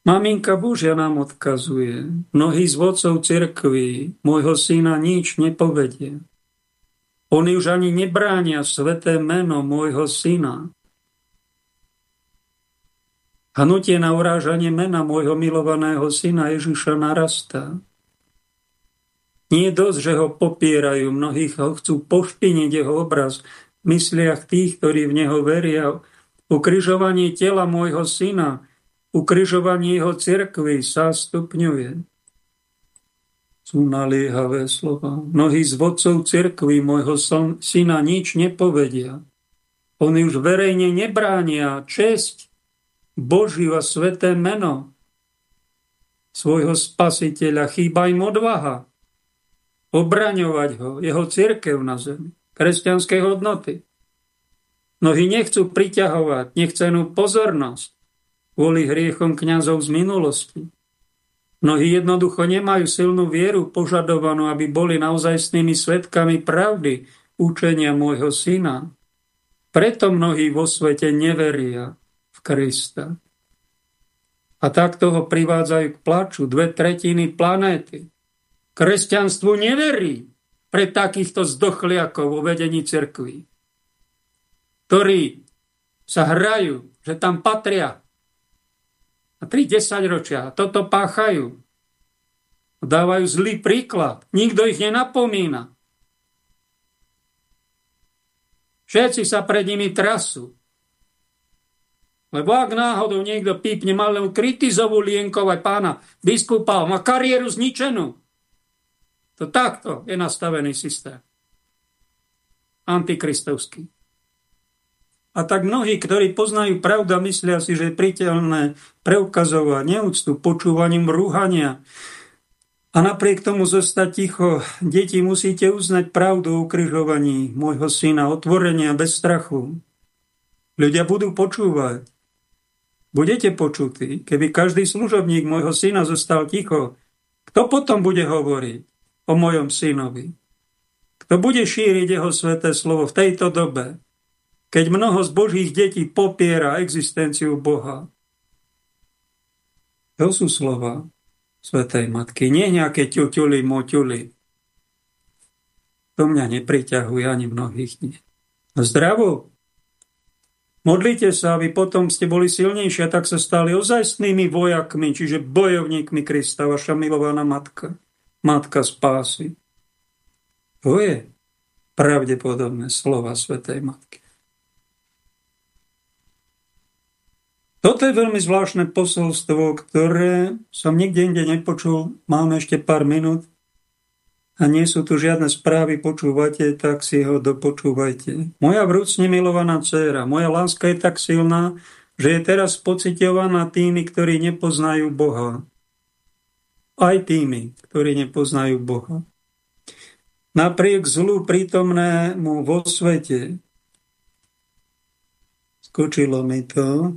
Maminka Božia nám odkazuje, mnohí z vodcov cirkví môjho syna nič nepovedie. Oni už ani nebránia sveté meno môjho syna. Hnutie na urážanie mena môjho milovaného syna Ježiša narastá. Nie dosť, že ho popierajú, mnohých ho chcú pošpiniť jeho obraz v mysliach tých, ktorí v neho veria. Ukrižovanie tela môjho syna, ukrižovanie jeho cirkvy sa stupňuje. Sú naliehavé slova. Mnohí z vodcov cirkvy môjho syna nič nepovedia. Oni už verejne nebránia česť Božiu a sveté meno svojho spasiteľa. Chýba im odvaha obraňovať ho, jeho církev na zemi, kresťanské hodnoty. Mnohí nechcú priťahovať nechcenú pozornosť kvôli hriechom kňazov z minulosti. Mnohí jednoducho nemajú silnú vieru požadovanú, aby boli naozajstnými svetkami pravdy učenia môjho syna. Preto mnohí vo svete neveria v Krista. A takto ho privádzajú k plaču dve tretiny planéty. Kresťanstvu neverí pre takýchto zdochliakov vo vedení cirkví, ktorí sa hrajú, že tam patria a 3-10 ročia toto páchajú. Dávajú zlý príklad. Nikto ich nenapomína. Všetci sa pred nimi trasú. Lebo ak náhodou niekto pípne, mal len kritizovú lienkovať pána biskupa, má kariéru zničenú. To takto je nastavený systém. Antikristovský. A tak mnohí, ktorí poznajú pravdu a myslia si, že je priteľné preukazovať neúctu počúvaním rúhania a napriek tomu zostať ticho, deti musíte uznať pravdu o ukrižovaní môjho syna, otvorenia bez strachu. Ľudia budú počúvať. Budete počutí, keby každý služobník môjho syna zostal ticho. Kto potom bude hovoriť? o mojom synovi. Kto bude šíriť jeho sveté slovo v tejto dobe, keď mnoho z Božích detí popiera existenciu Boha. To sú slova Svetej Matky, nie nejaké ťuťuly, moťuly. To mňa nepriťahuje, ani mnohých nie. Zdravo. Modlite sa, aby potom ste boli silnejšie, tak sa stali ozajstnými vojakmi, čiže bojovníkmi Krista, vaša milovaná matka matka spásy. To je pravdepodobné slova Svetej Matky. Toto je veľmi zvláštne posolstvo, ktoré som nikde inde nepočul. Máme ešte pár minút a nie sú tu žiadne správy, počúvate, tak si ho dopočúvajte. Moja vrúcne milovaná dcéra, moja láska je tak silná, že je teraz pocitovaná tými, ktorí nepoznajú Boha. Aj tými, ktorí nepoznajú Boha. Napriek zlu prítomnému vo svete, skočilo mi to,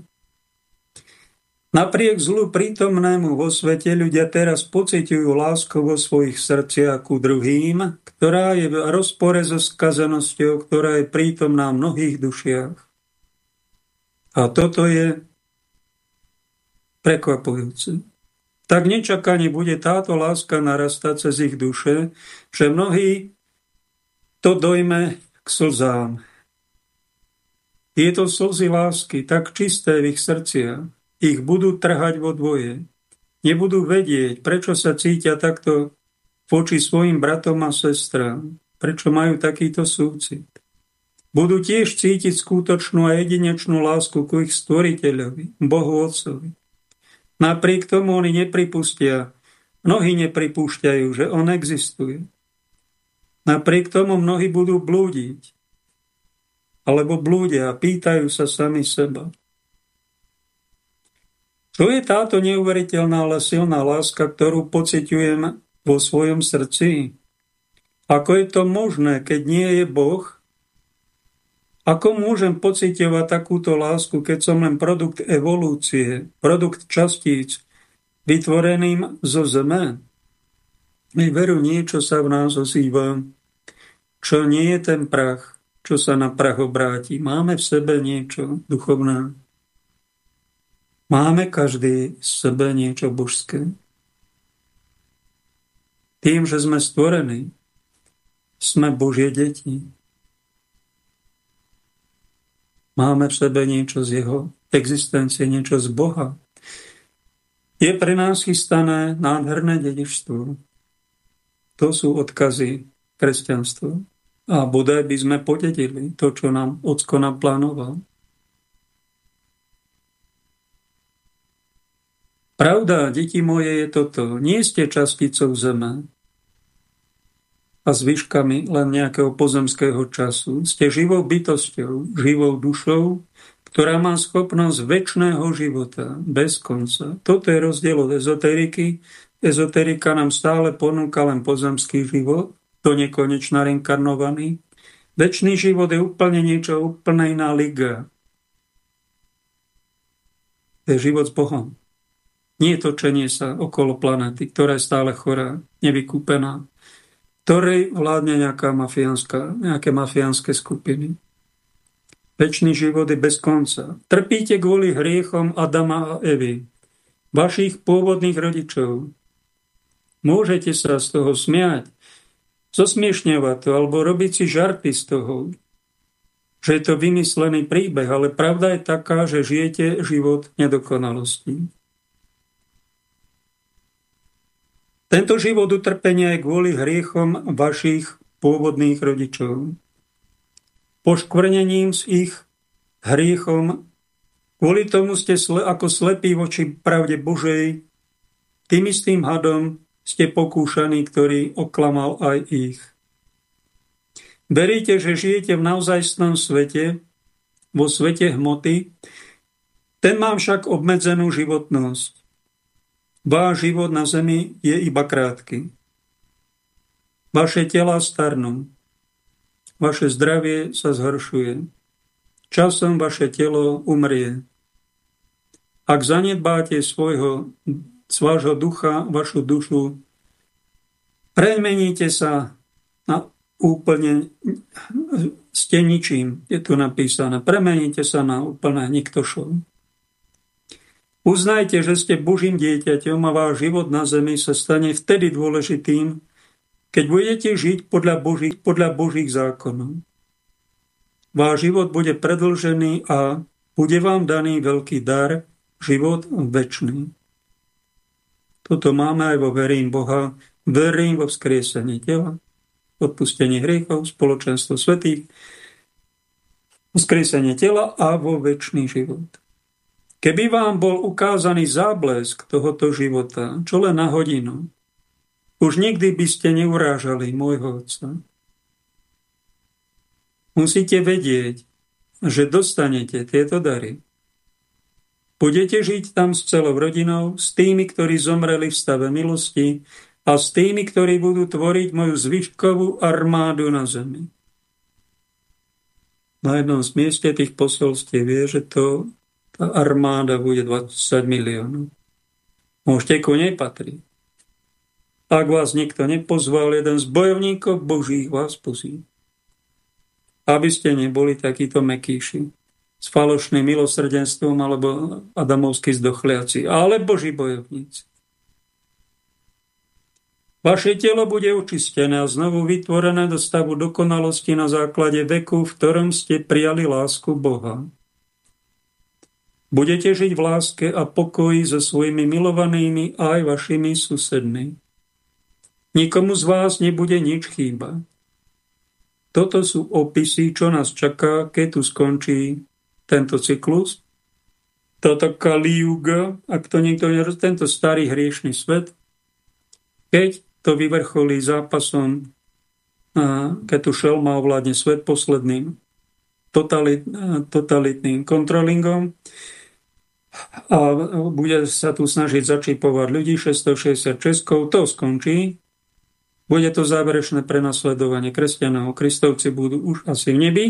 Napriek zlu prítomnému vo svete ľudia teraz pociťujú lásku vo svojich srdciach ku druhým, ktorá je v rozpore so skazenosťou, ktorá je prítomná v mnohých dušiach. A toto je prekvapujúce. Tak nečakane bude táto láska narastať cez ich duše, že mnohí to dojme k slzám. Tieto slzy lásky tak čisté v ich srdciach, ich budú trhať vo dvoje. Nebudú vedieť, prečo sa cítia takto voči svojim bratom a sestrám, prečo majú takýto súcit. Budú tiež cítiť skutočnú a jedinečnú lásku ku ich stvoriteľovi, Bohu Otcovi. Napriek tomu oni nepripustia, mnohí nepripúšťajú, že On existuje. Napriek tomu mnohí budú blúdiť, alebo blúdia a pýtajú sa sami seba. Čo je táto neuveriteľná, ale silná láska, ktorú pociťujem vo svojom srdci? Ako je to možné, keď nie je Boh? Ako môžem pociťovať takúto lásku, keď som len produkt evolúcie, produkt častíc, vytvoreným zo zeme? My veru niečo sa v nás ozýva, čo nie je ten prach, čo sa na prach obráti. Máme v sebe niečo duchovné. Máme každý v sebe niečo božské. Tým, že sme stvorení, sme Božie deti. Máme v sebe niečo z Jeho existencie, niečo z Boha. Je pre nás chystané nádherné dedičstvo. To sú odkazy kresťanstva. A bodaj by sme podedili to, čo nám Ocko naplánoval. Pravda, deti moje, je toto. Nie ste časticou zeme a zvyškami len nejakého pozemského času. Ste živou bytosťou, živou dušou, ktorá má schopnosť väčšného života, bez konca. Toto je rozdiel od ezoteriky. Ezoterika nám stále ponúka len pozemský život, do nekonečna reinkarnovaný. Večný život je úplne niečo, úplne iná liga. To je život s Bohom. Nie točenie sa okolo planety, ktorá je stále chorá, nevykúpená, ktorej vládne nejaká mafiánska, nejaké mafiánske skupiny. Večný život je bez konca. Trpíte kvôli hriechom Adama a Evy, vašich pôvodných rodičov. Môžete sa z toho smiať, zosmiešňovať to, alebo robiť si žarty z toho, že je to vymyslený príbeh, ale pravda je taká, že žijete život nedokonalosti. Tento život utrpenia je kvôli hriechom vašich pôvodných rodičov. Poškvrnením z ich hriechom, kvôli tomu ste ako slepí voči pravde Božej, tým istým hadom ste pokúšaní, ktorý oklamal aj ich. Veríte, že žijete v naozajstnom svete, vo svete hmoty, ten má však obmedzenú životnosť. Váš život na zemi je iba krátky. Vaše tela starnú. Vaše zdravie sa zhoršuje. Časom vaše telo umrie. Ak zanedbáte svojho, svojho ducha, vašu dušu, premeníte sa na úplne ste ničím, je tu napísané. Premeníte sa na úplne niktošov. Uznajte, že ste Božím dieťaťom a váš život na zemi sa stane vtedy dôležitým, keď budete žiť podľa Božích, podľa Božích zákonov. Váš život bude predlžený a bude vám daný veľký dar, život väčší. Toto máme aj vo verím Boha, verím vo vzkriesenie tela, odpustenie hriechov, spoločenstvo svetých, vzkriesenie tela a vo väčší život. Keby vám bol ukázaný záblesk tohoto života, čo len na hodinu, už nikdy by ste neurážali môjho otca. Musíte vedieť, že dostanete tieto dary. Budete žiť tam s celou rodinou, s tými, ktorí zomreli v stave milosti a s tými, ktorí budú tvoriť moju zvyškovú armádu na zemi. Na jednom z mieste tých posolstiev je, že to tá armáda bude 20 miliónov. Môžete ku nej patriť. Ak vás nikto nepozval, jeden z bojovníkov božích vás pozí. Aby ste neboli takíto mekýši s falošným milosrdenstvom alebo adamovskí zdochliaci, ale boží bojovníci. Vaše telo bude očistené a znovu vytvorené do stavu dokonalosti na základe veku, v ktorom ste prijali lásku Boha. Budete žiť v láske a pokoji so svojimi milovanými aj vašimi susedmi. Nikomu z vás nebude nič chýba. Toto sú opisy, čo nás čaká, keď tu skončí tento cyklus. Toto Kali Yuga, ak to niekto nerozumie, tento starý hriešný svet, keď to vyvrcholí zápasom, keď tu šelma ovládne svet posledným totalit, totalitným kontrolingom, a bude sa tu snažiť začipovať ľudí 666, to skončí. Bude to záverečné prenasledovanie kresťanov. Kristovci budú už asi v nebi.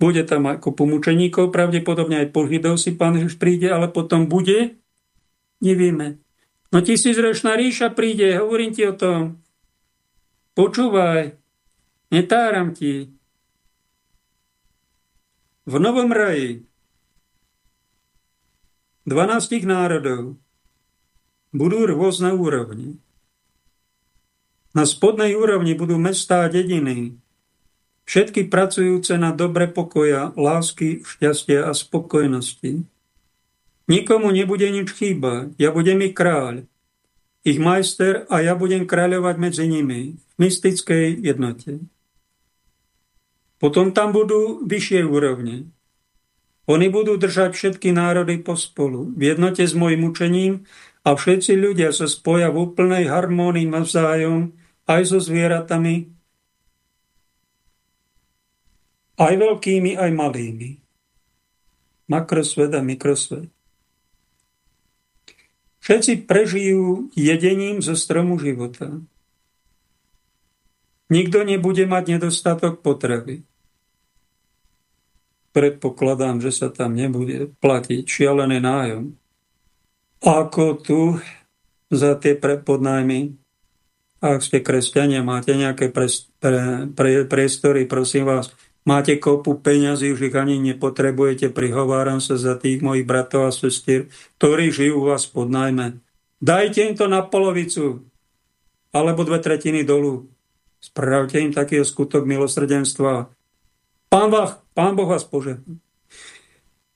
Bude tam ako pomúčeníkov, pravdepodobne aj po Židov si pán Ježiš príde, ale potom bude, nevieme. No tisícročná ríša príde, hovorím ti o tom. Počúvaj, netáram ti. V Novom raji 12 národov budú rôzne úrovni. Na spodnej úrovni budú mestá a dediny, všetky pracujúce na dobre pokoja, lásky, šťastia a spokojnosti. Nikomu nebude nič chýbať, ja budem ich kráľ, ich majster a ja budem kráľovať medzi nimi v mystickej jednote. Potom tam budú vyššie úrovne, oni budú držať všetky národy pospolu, v jednote s môjim učením a všetci ľudia sa spoja v úplnej harmónii navzájom aj so zvieratami, aj veľkými, aj malými. Makrosvet a mikrosvet. Všetci prežijú jedením zo stromu života. Nikto nebude mať nedostatok potreby predpokladám, že sa tam nebude platiť šialený nájom. Ako tu za tie podnájmy, ak ste kresťania, máte nejaké pre, pre, pre, priestory, prosím vás, máte kopu peňazí, už ich ani nepotrebujete, prihováram sa za tých mojich bratov a sestier, ktorí žijú u vás pod nájme. Dajte im to na polovicu, alebo dve tretiny dolu. Spravte im taký skutok milosrdenstva. Pán Boh, pán boh vás požehná.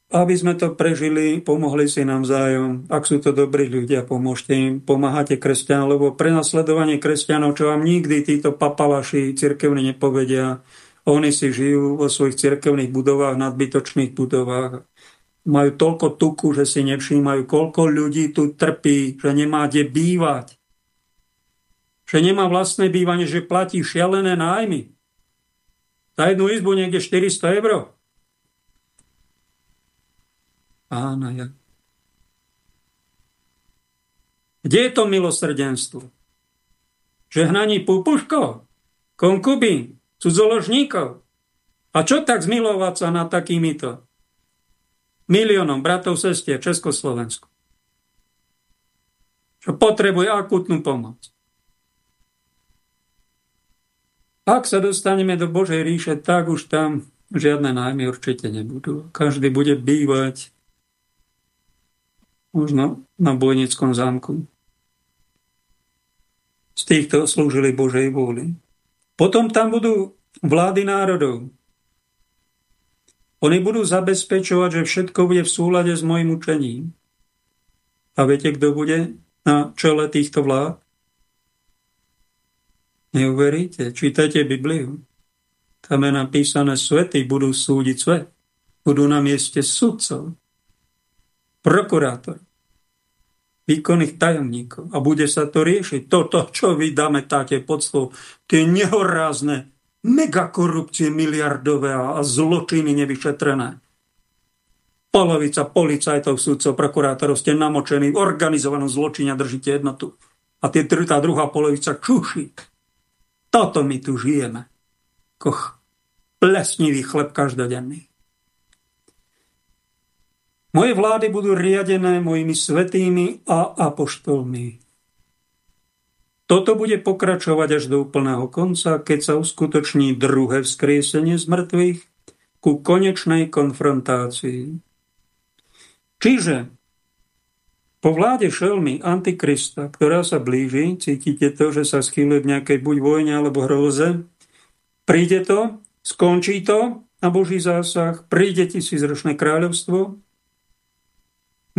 Aby sme to prežili, pomohli si nám vzájom. Ak sú to dobrí ľudia, pomôžte im, pomáhate kresťanom, lebo prenasledovanie kresťanov, čo vám nikdy títo papalaši cirkevní nepovedia, oni si žijú vo svojich cirkevných budovách, nadbytočných budovách. Majú toľko tuku, že si nevšímajú, koľko ľudí tu trpí, že nemá kde bývať. Že nemá vlastné bývanie, že platí šialené nájmy. Za jednu izbu niekde 400 eur. Áno, ja. Kde je to milosrdenstvo? Žehnaní púpuškov, konkubín, cudzoložníkov. A čo tak zmilovať sa nad takýmito miliónom bratov, sestier Československu? Čo potrebuje akutnú pomoc. Ak sa dostaneme do Božej ríše, tak už tam žiadne nájmy určite nebudú. Každý bude bývať možno na bojnickom zámku. Z týchto slúžili Božej vôli. Potom tam budú vlády národov. Oni budú zabezpečovať, že všetko bude v súlade s mojim učením. A viete, kto bude na čele týchto vlád? Neuveríte? Čítajte Bibliu. Tam je napísané, svety budú súdiť svet. Budú na mieste sudcov. prokurátor, výkonných tajomníkov a bude sa to riešiť. Toto, čo vy dáme táte pod slovo, tie nehorázne megakorupcie miliardové a zločiny nevyšetrené. Polovica policajtov, súdcov, prokurátorov ste namočení v organizovanom zločine a držíte jednotu. A tie, tá druhá polovica čuší. Toto my tu žijeme. Koch plesnivý chleb každodenný. Moje vlády budú riadené mojimi svetými a apoštolmi. Toto bude pokračovať až do úplného konca, keď sa uskutoční druhé vzkriesenie z mŕtvych ku konečnej konfrontácii. Čiže po vláde šelmy Antikrista, ktorá sa blíži, cítite to, že sa schýluje k nejakej buď vojne alebo hroze, príde to, skončí to? A Boží zásah, príde tisícročné kráľovstvo,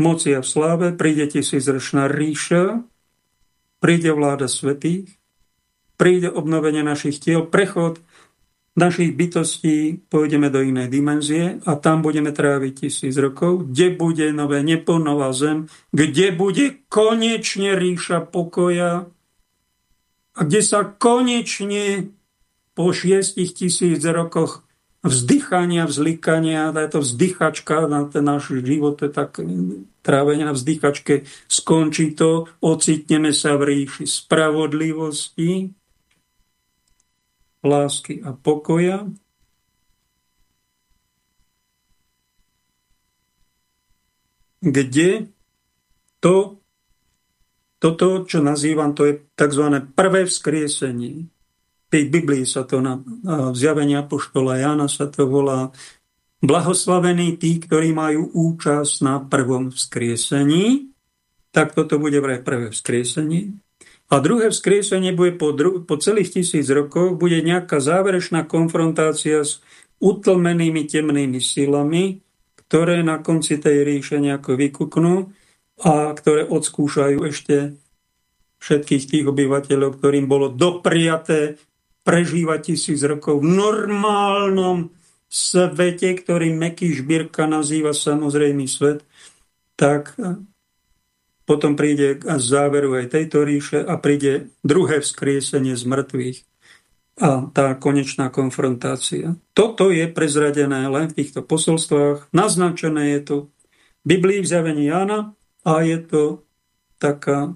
moci a v sláve, príde tisícročná ríša, príde vláda svetých, príde obnovenie našich tiel, prechod našich bytostí, pôjdeme do inej dimenzie a tam budeme tráviť tisíc rokov, kde bude nové nebo, nová zem, kde bude konečne ríša pokoja a kde sa konečne po šiestich tisíc rokoch vzdychania, vzlikania, táto vzdychačka na ten náš život, je tak trávenie na vzdychačke, skončí to, ocitneme sa v ríši spravodlivosti, lásky a pokoja. Kde to, toto, čo nazývam, to je tzv. prvé vzkriesenie tej Biblii sa to na, na zjavení Apoštola Jana sa to volá blahoslavení tí, ktorí majú účasť na prvom vzkriesení, tak toto bude vraj prvé vzkriesenie. A druhé vzkriesenie bude po, dru- po celých tisíc rokoch, bude nejaká záverečná konfrontácia s utlmenými temnými silami, ktoré na konci tej ríše nejako vykuknú a ktoré odskúšajú ešte všetkých tých obyvateľov, ktorým bolo dopriaté prežívať tisíc rokov v normálnom svete, ktorý Meky Žbírka nazýva samozrejmý svet, tak potom príde k záveru aj tejto ríše a príde druhé vzkriesenie z mŕtvych a tá konečná konfrontácia. Toto je prezradené len v týchto posolstvách. Naznačené je to Biblii v zjavení Jána a je to taká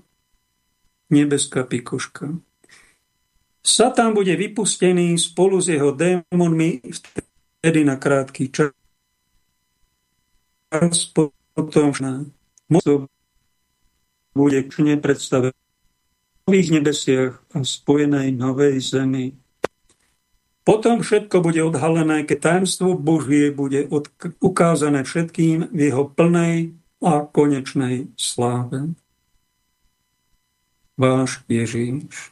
nebeská pikoška. Satan bude vypustený spolu s jeho démonmi vtedy na krátky čas. Potom na bude kšne predstavený v nových nebesiach a spojenej novej zemi. Potom všetko bude odhalené, keď tajemstvo Božie bude ukázané všetkým v jeho plnej a konečnej sláve. Váš Ježíš.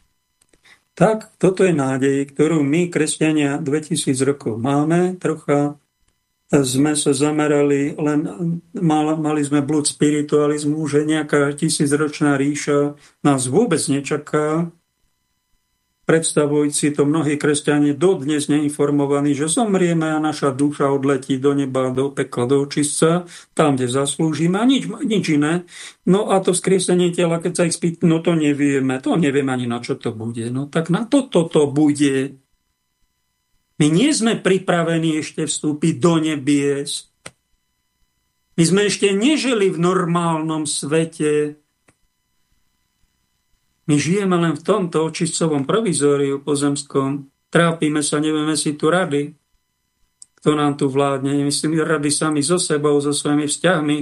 Tak toto je nádej, ktorú my, kresťania, 2000 rokov máme. Trocha sme sa zamerali, len mali sme blúd spiritualizmu, že nejaká tisícročná ríša nás vôbec nečaká, predstavujúci to mnohí kresťania dodnes neinformovaní, že zomrieme a naša duša odletí do neba, do pekla, do očistca, tam, kde zaslúžime a nič, nič iné. No a to vzkriesenie tela, keď sa ich spýt, no to nevieme, to nevieme ani na čo to bude. No tak na to toto bude. My nie sme pripravení ešte vstúpiť do nebies. My sme ešte nežili v normálnom svete, my žijeme len v tomto očistcovom provizóriu pozemskom. Trápime sa, nevieme si tu rady. Kto nám tu vládne? Myslím, rady sami so sebou, so svojimi vzťahmi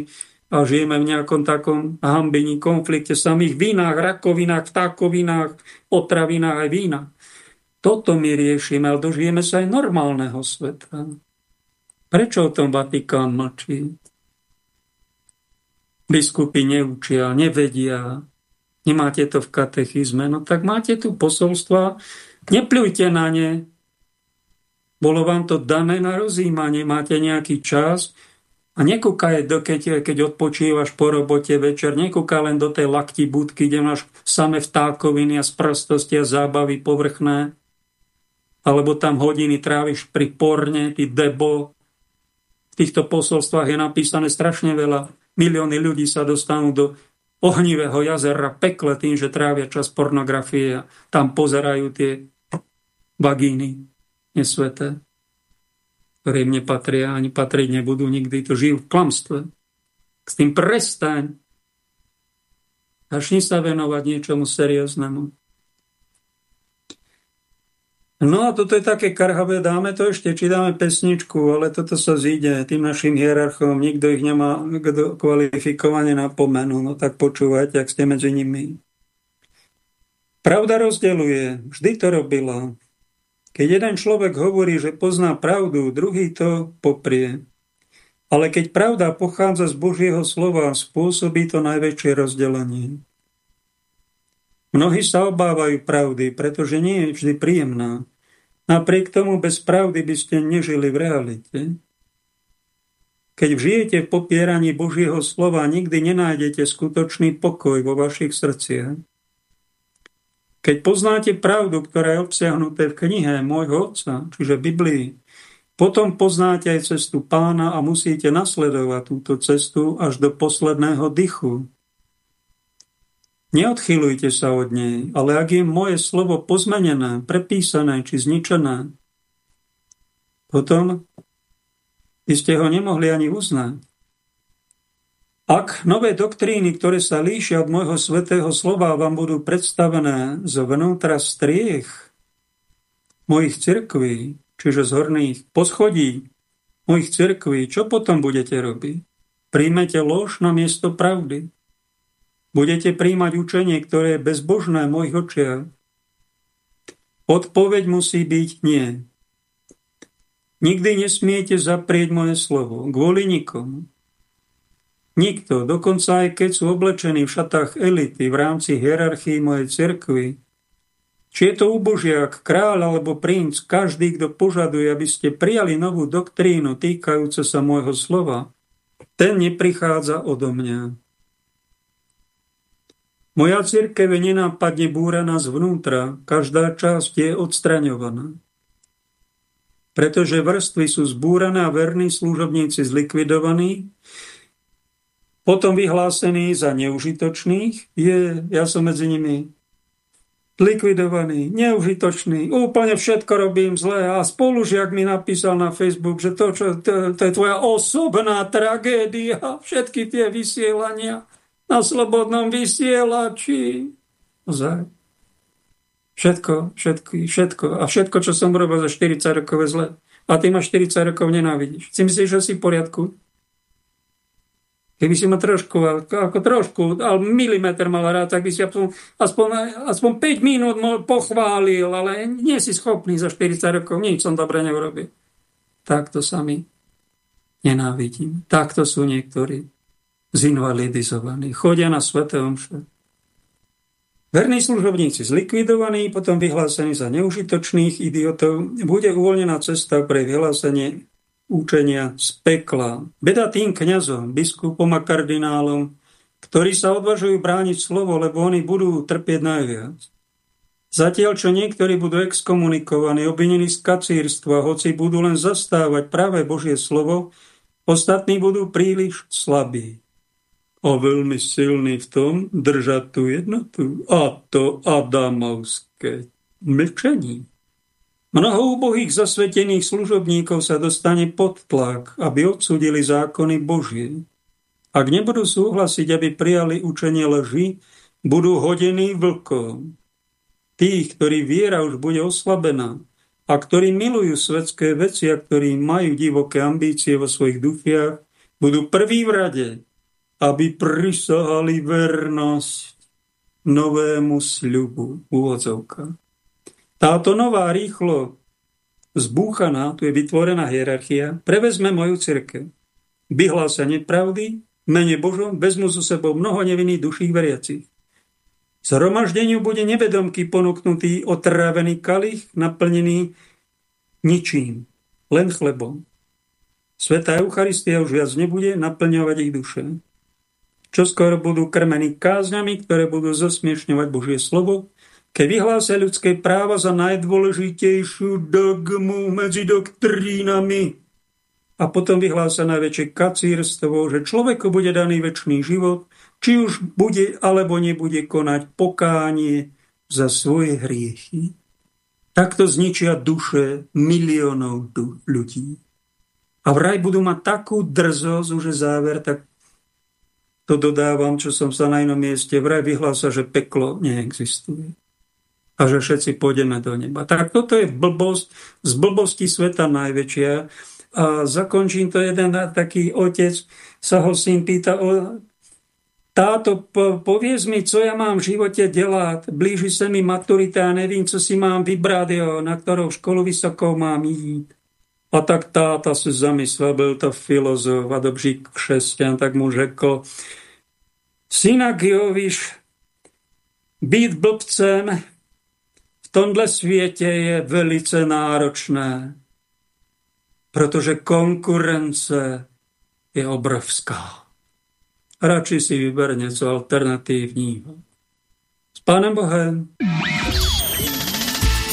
a žijeme v nejakom takom hambení, konflikte samých vínach, rakovinách, vtákovinách, otravinách aj vína. Toto my riešime, ale dožijeme sa aj normálneho sveta. Prečo o tom Vatikán mlčí? Biskupy neučia, nevedia, nemáte to v katechizme, no tak máte tu posolstva, nepľujte na ne. Bolo vám to dané na rozjímanie, máte nejaký čas? A nekúkaj, keď, keď odpočívaš po robote večer, nekúkaj len do tej lakti budky, kde máš same vtákoviny a sprostosti a zábavy povrchné, alebo tam hodiny tráviš pri porne, ty debo. V týchto posolstvách je napísané strašne veľa milióny ľudí sa dostanú do ohnivého jazera pekle tým, že trávia čas pornografie a tam pozerajú tie vagíny nesveté, ktoré im nepatria, ani patriť nebudú nikdy, to žijú v klamstve. S tým prestaň. Začni sa venovať niečomu serióznemu. No a toto je také karhavé, dáme to ešte, či dáme pesničku, ale toto sa zíde tým našim hierarchom, nikto ich nemá kvalifikovane na pomenu, no tak počúvajte, ak ste medzi nimi. Pravda rozdeluje, vždy to robila. Keď jeden človek hovorí, že pozná pravdu, druhý to poprie. Ale keď pravda pochádza z Božieho slova, spôsobí to najväčšie rozdelenie. Mnohí sa obávajú pravdy, pretože nie je vždy príjemná. Napriek tomu bez pravdy by ste nežili v realite. Keď žijete v popieraní Božieho slova, nikdy nenájdete skutočný pokoj vo vašich srdciach. Keď poznáte pravdu, ktorá je obsiahnuté v knihe môjho otca, čiže Biblii, potom poznáte aj cestu pána a musíte nasledovať túto cestu až do posledného dychu. Neodchylujte sa od nej, ale ak je moje slovo pozmenené, prepísané či zničené, potom by ste ho nemohli ani uznať. Ak nové doktríny, ktoré sa líšia od môjho svetého slova, vám budú predstavené zvnútra striech mojich cirkví, čiže z horných poschodí mojich cirkví, čo potom budete robiť? Príjmete lož na miesto pravdy. Budete príjmať učenie, ktoré je bezbožné v mojich očiach? Odpoveď musí byť nie. Nikdy nesmiete zaprieť moje slovo, kvôli nikomu. Nikto, dokonca aj keď sú oblečení v šatách elity v rámci hierarchii mojej cirkvy, či je to ubožiak, kráľ alebo princ, každý, kto požaduje, aby ste prijali novú doktrínu týkajúce sa môjho slova, ten neprichádza odo mňa. Moja církev je nenápadne búraná zvnútra, každá časť je odstraňovaná. Pretože vrstvy sú zbúrané a verní služobníci zlikvidovaní, potom vyhlásení za neužitočných, je, ja som medzi nimi likvidovaný, neužitočný, úplne všetko robím zle a spolužiak mi napísal na Facebook, že to, čo, to, to je tvoja osobná tragédia, všetky tie vysielania na slobodnom vysielači. Ozaj. Všetko, všetko, všetko. A všetko, čo som robil za 40 rokov je zle. A ty ma 40 rokov nenávidíš. Si myslíš, že si v poriadku? Keby si ma trošku, ako trošku, ale milimeter mal rád, tak by si aspoň, aspoň, aspoň 5 minút pochválil, ale nie si schopný za 40 rokov, nič som dobre neurobil. Takto sa mi nenávidím. Takto sú niektorí zinvalidizovaní. Chodia na sveté omše. Verní služobníci zlikvidovaní, potom vyhlásení za neužitočných idiotov, bude uvoľnená cesta pre vyhlásenie účenia z pekla. Beda tým kňazom, biskupom a kardinálom, ktorí sa odvažujú brániť slovo, lebo oni budú trpieť najviac. Zatiaľ, čo niektorí budú exkomunikovaní, obvinení z kacírstva, hoci budú len zastávať práve Božie slovo, ostatní budú príliš slabí a veľmi silný v tom držať tú jednotu. A to Adamovské mlčení. Mnoho úbohých zasvetených služobníkov sa dostane pod tlak, aby odsudili zákony Božie. Ak nebudú súhlasiť, aby prijali učenie lži, budú hodení vlkom. Tých, ktorí viera už bude oslabená a ktorí milujú svetské veci a ktorí majú divoké ambície vo svojich dufiach, budú prví v rade aby prisahali vernosť novému sľubu. Úvodzovka. Táto nová rýchlo zbúchaná, tu je vytvorená hierarchia, prevezme moju cirkev. Vyhlásia nepravdy, mene Božom, vezmu so sebou mnoho nevinných duších veriacich. Zhromaždeniu bude nevedomky ponúknutý otrávený kalich, naplnený ničím, len chlebom. Svetá Eucharistia už viac nebude naplňovať ich duše čo skoro budú krmení kázňami, ktoré budú zosmiešňovať Božie slovo, keď vyhlásia ľudské práva za najdôležitejšiu dogmu medzi doktrínami. a potom vyhlása najväčšie kacírstvo, že človeku bude daný väčší život, či už bude alebo nebude konať pokánie za svoje hriechy. Takto zničia duše miliónov ľudí. A vraj budú mať takú drzosť, už je záver, tak to dodávam, čo som sa na inom mieste, vraj vyhlása, že peklo neexistuje. A že všetci pôjdeme do neba. Tak toto je blbosť, z blbosti sveta najväčšia. A zakončím to jeden taký otec, sa ho syn pýta, o, táto, povieš mi, co ja mám v živote delať, blíži sa mi maturita a nevím, co si mám vybrať, jo, na ktorou školu vysokou mám jít. A tak táta se zamyslel, byl to filozof a dobří křesťan, tak mu řekl, synak Joviš, být blbcem v tomhle světě je velice náročné, protože konkurence je obrovská radšej si vyber něco alternatívního. S Pánem Bohem.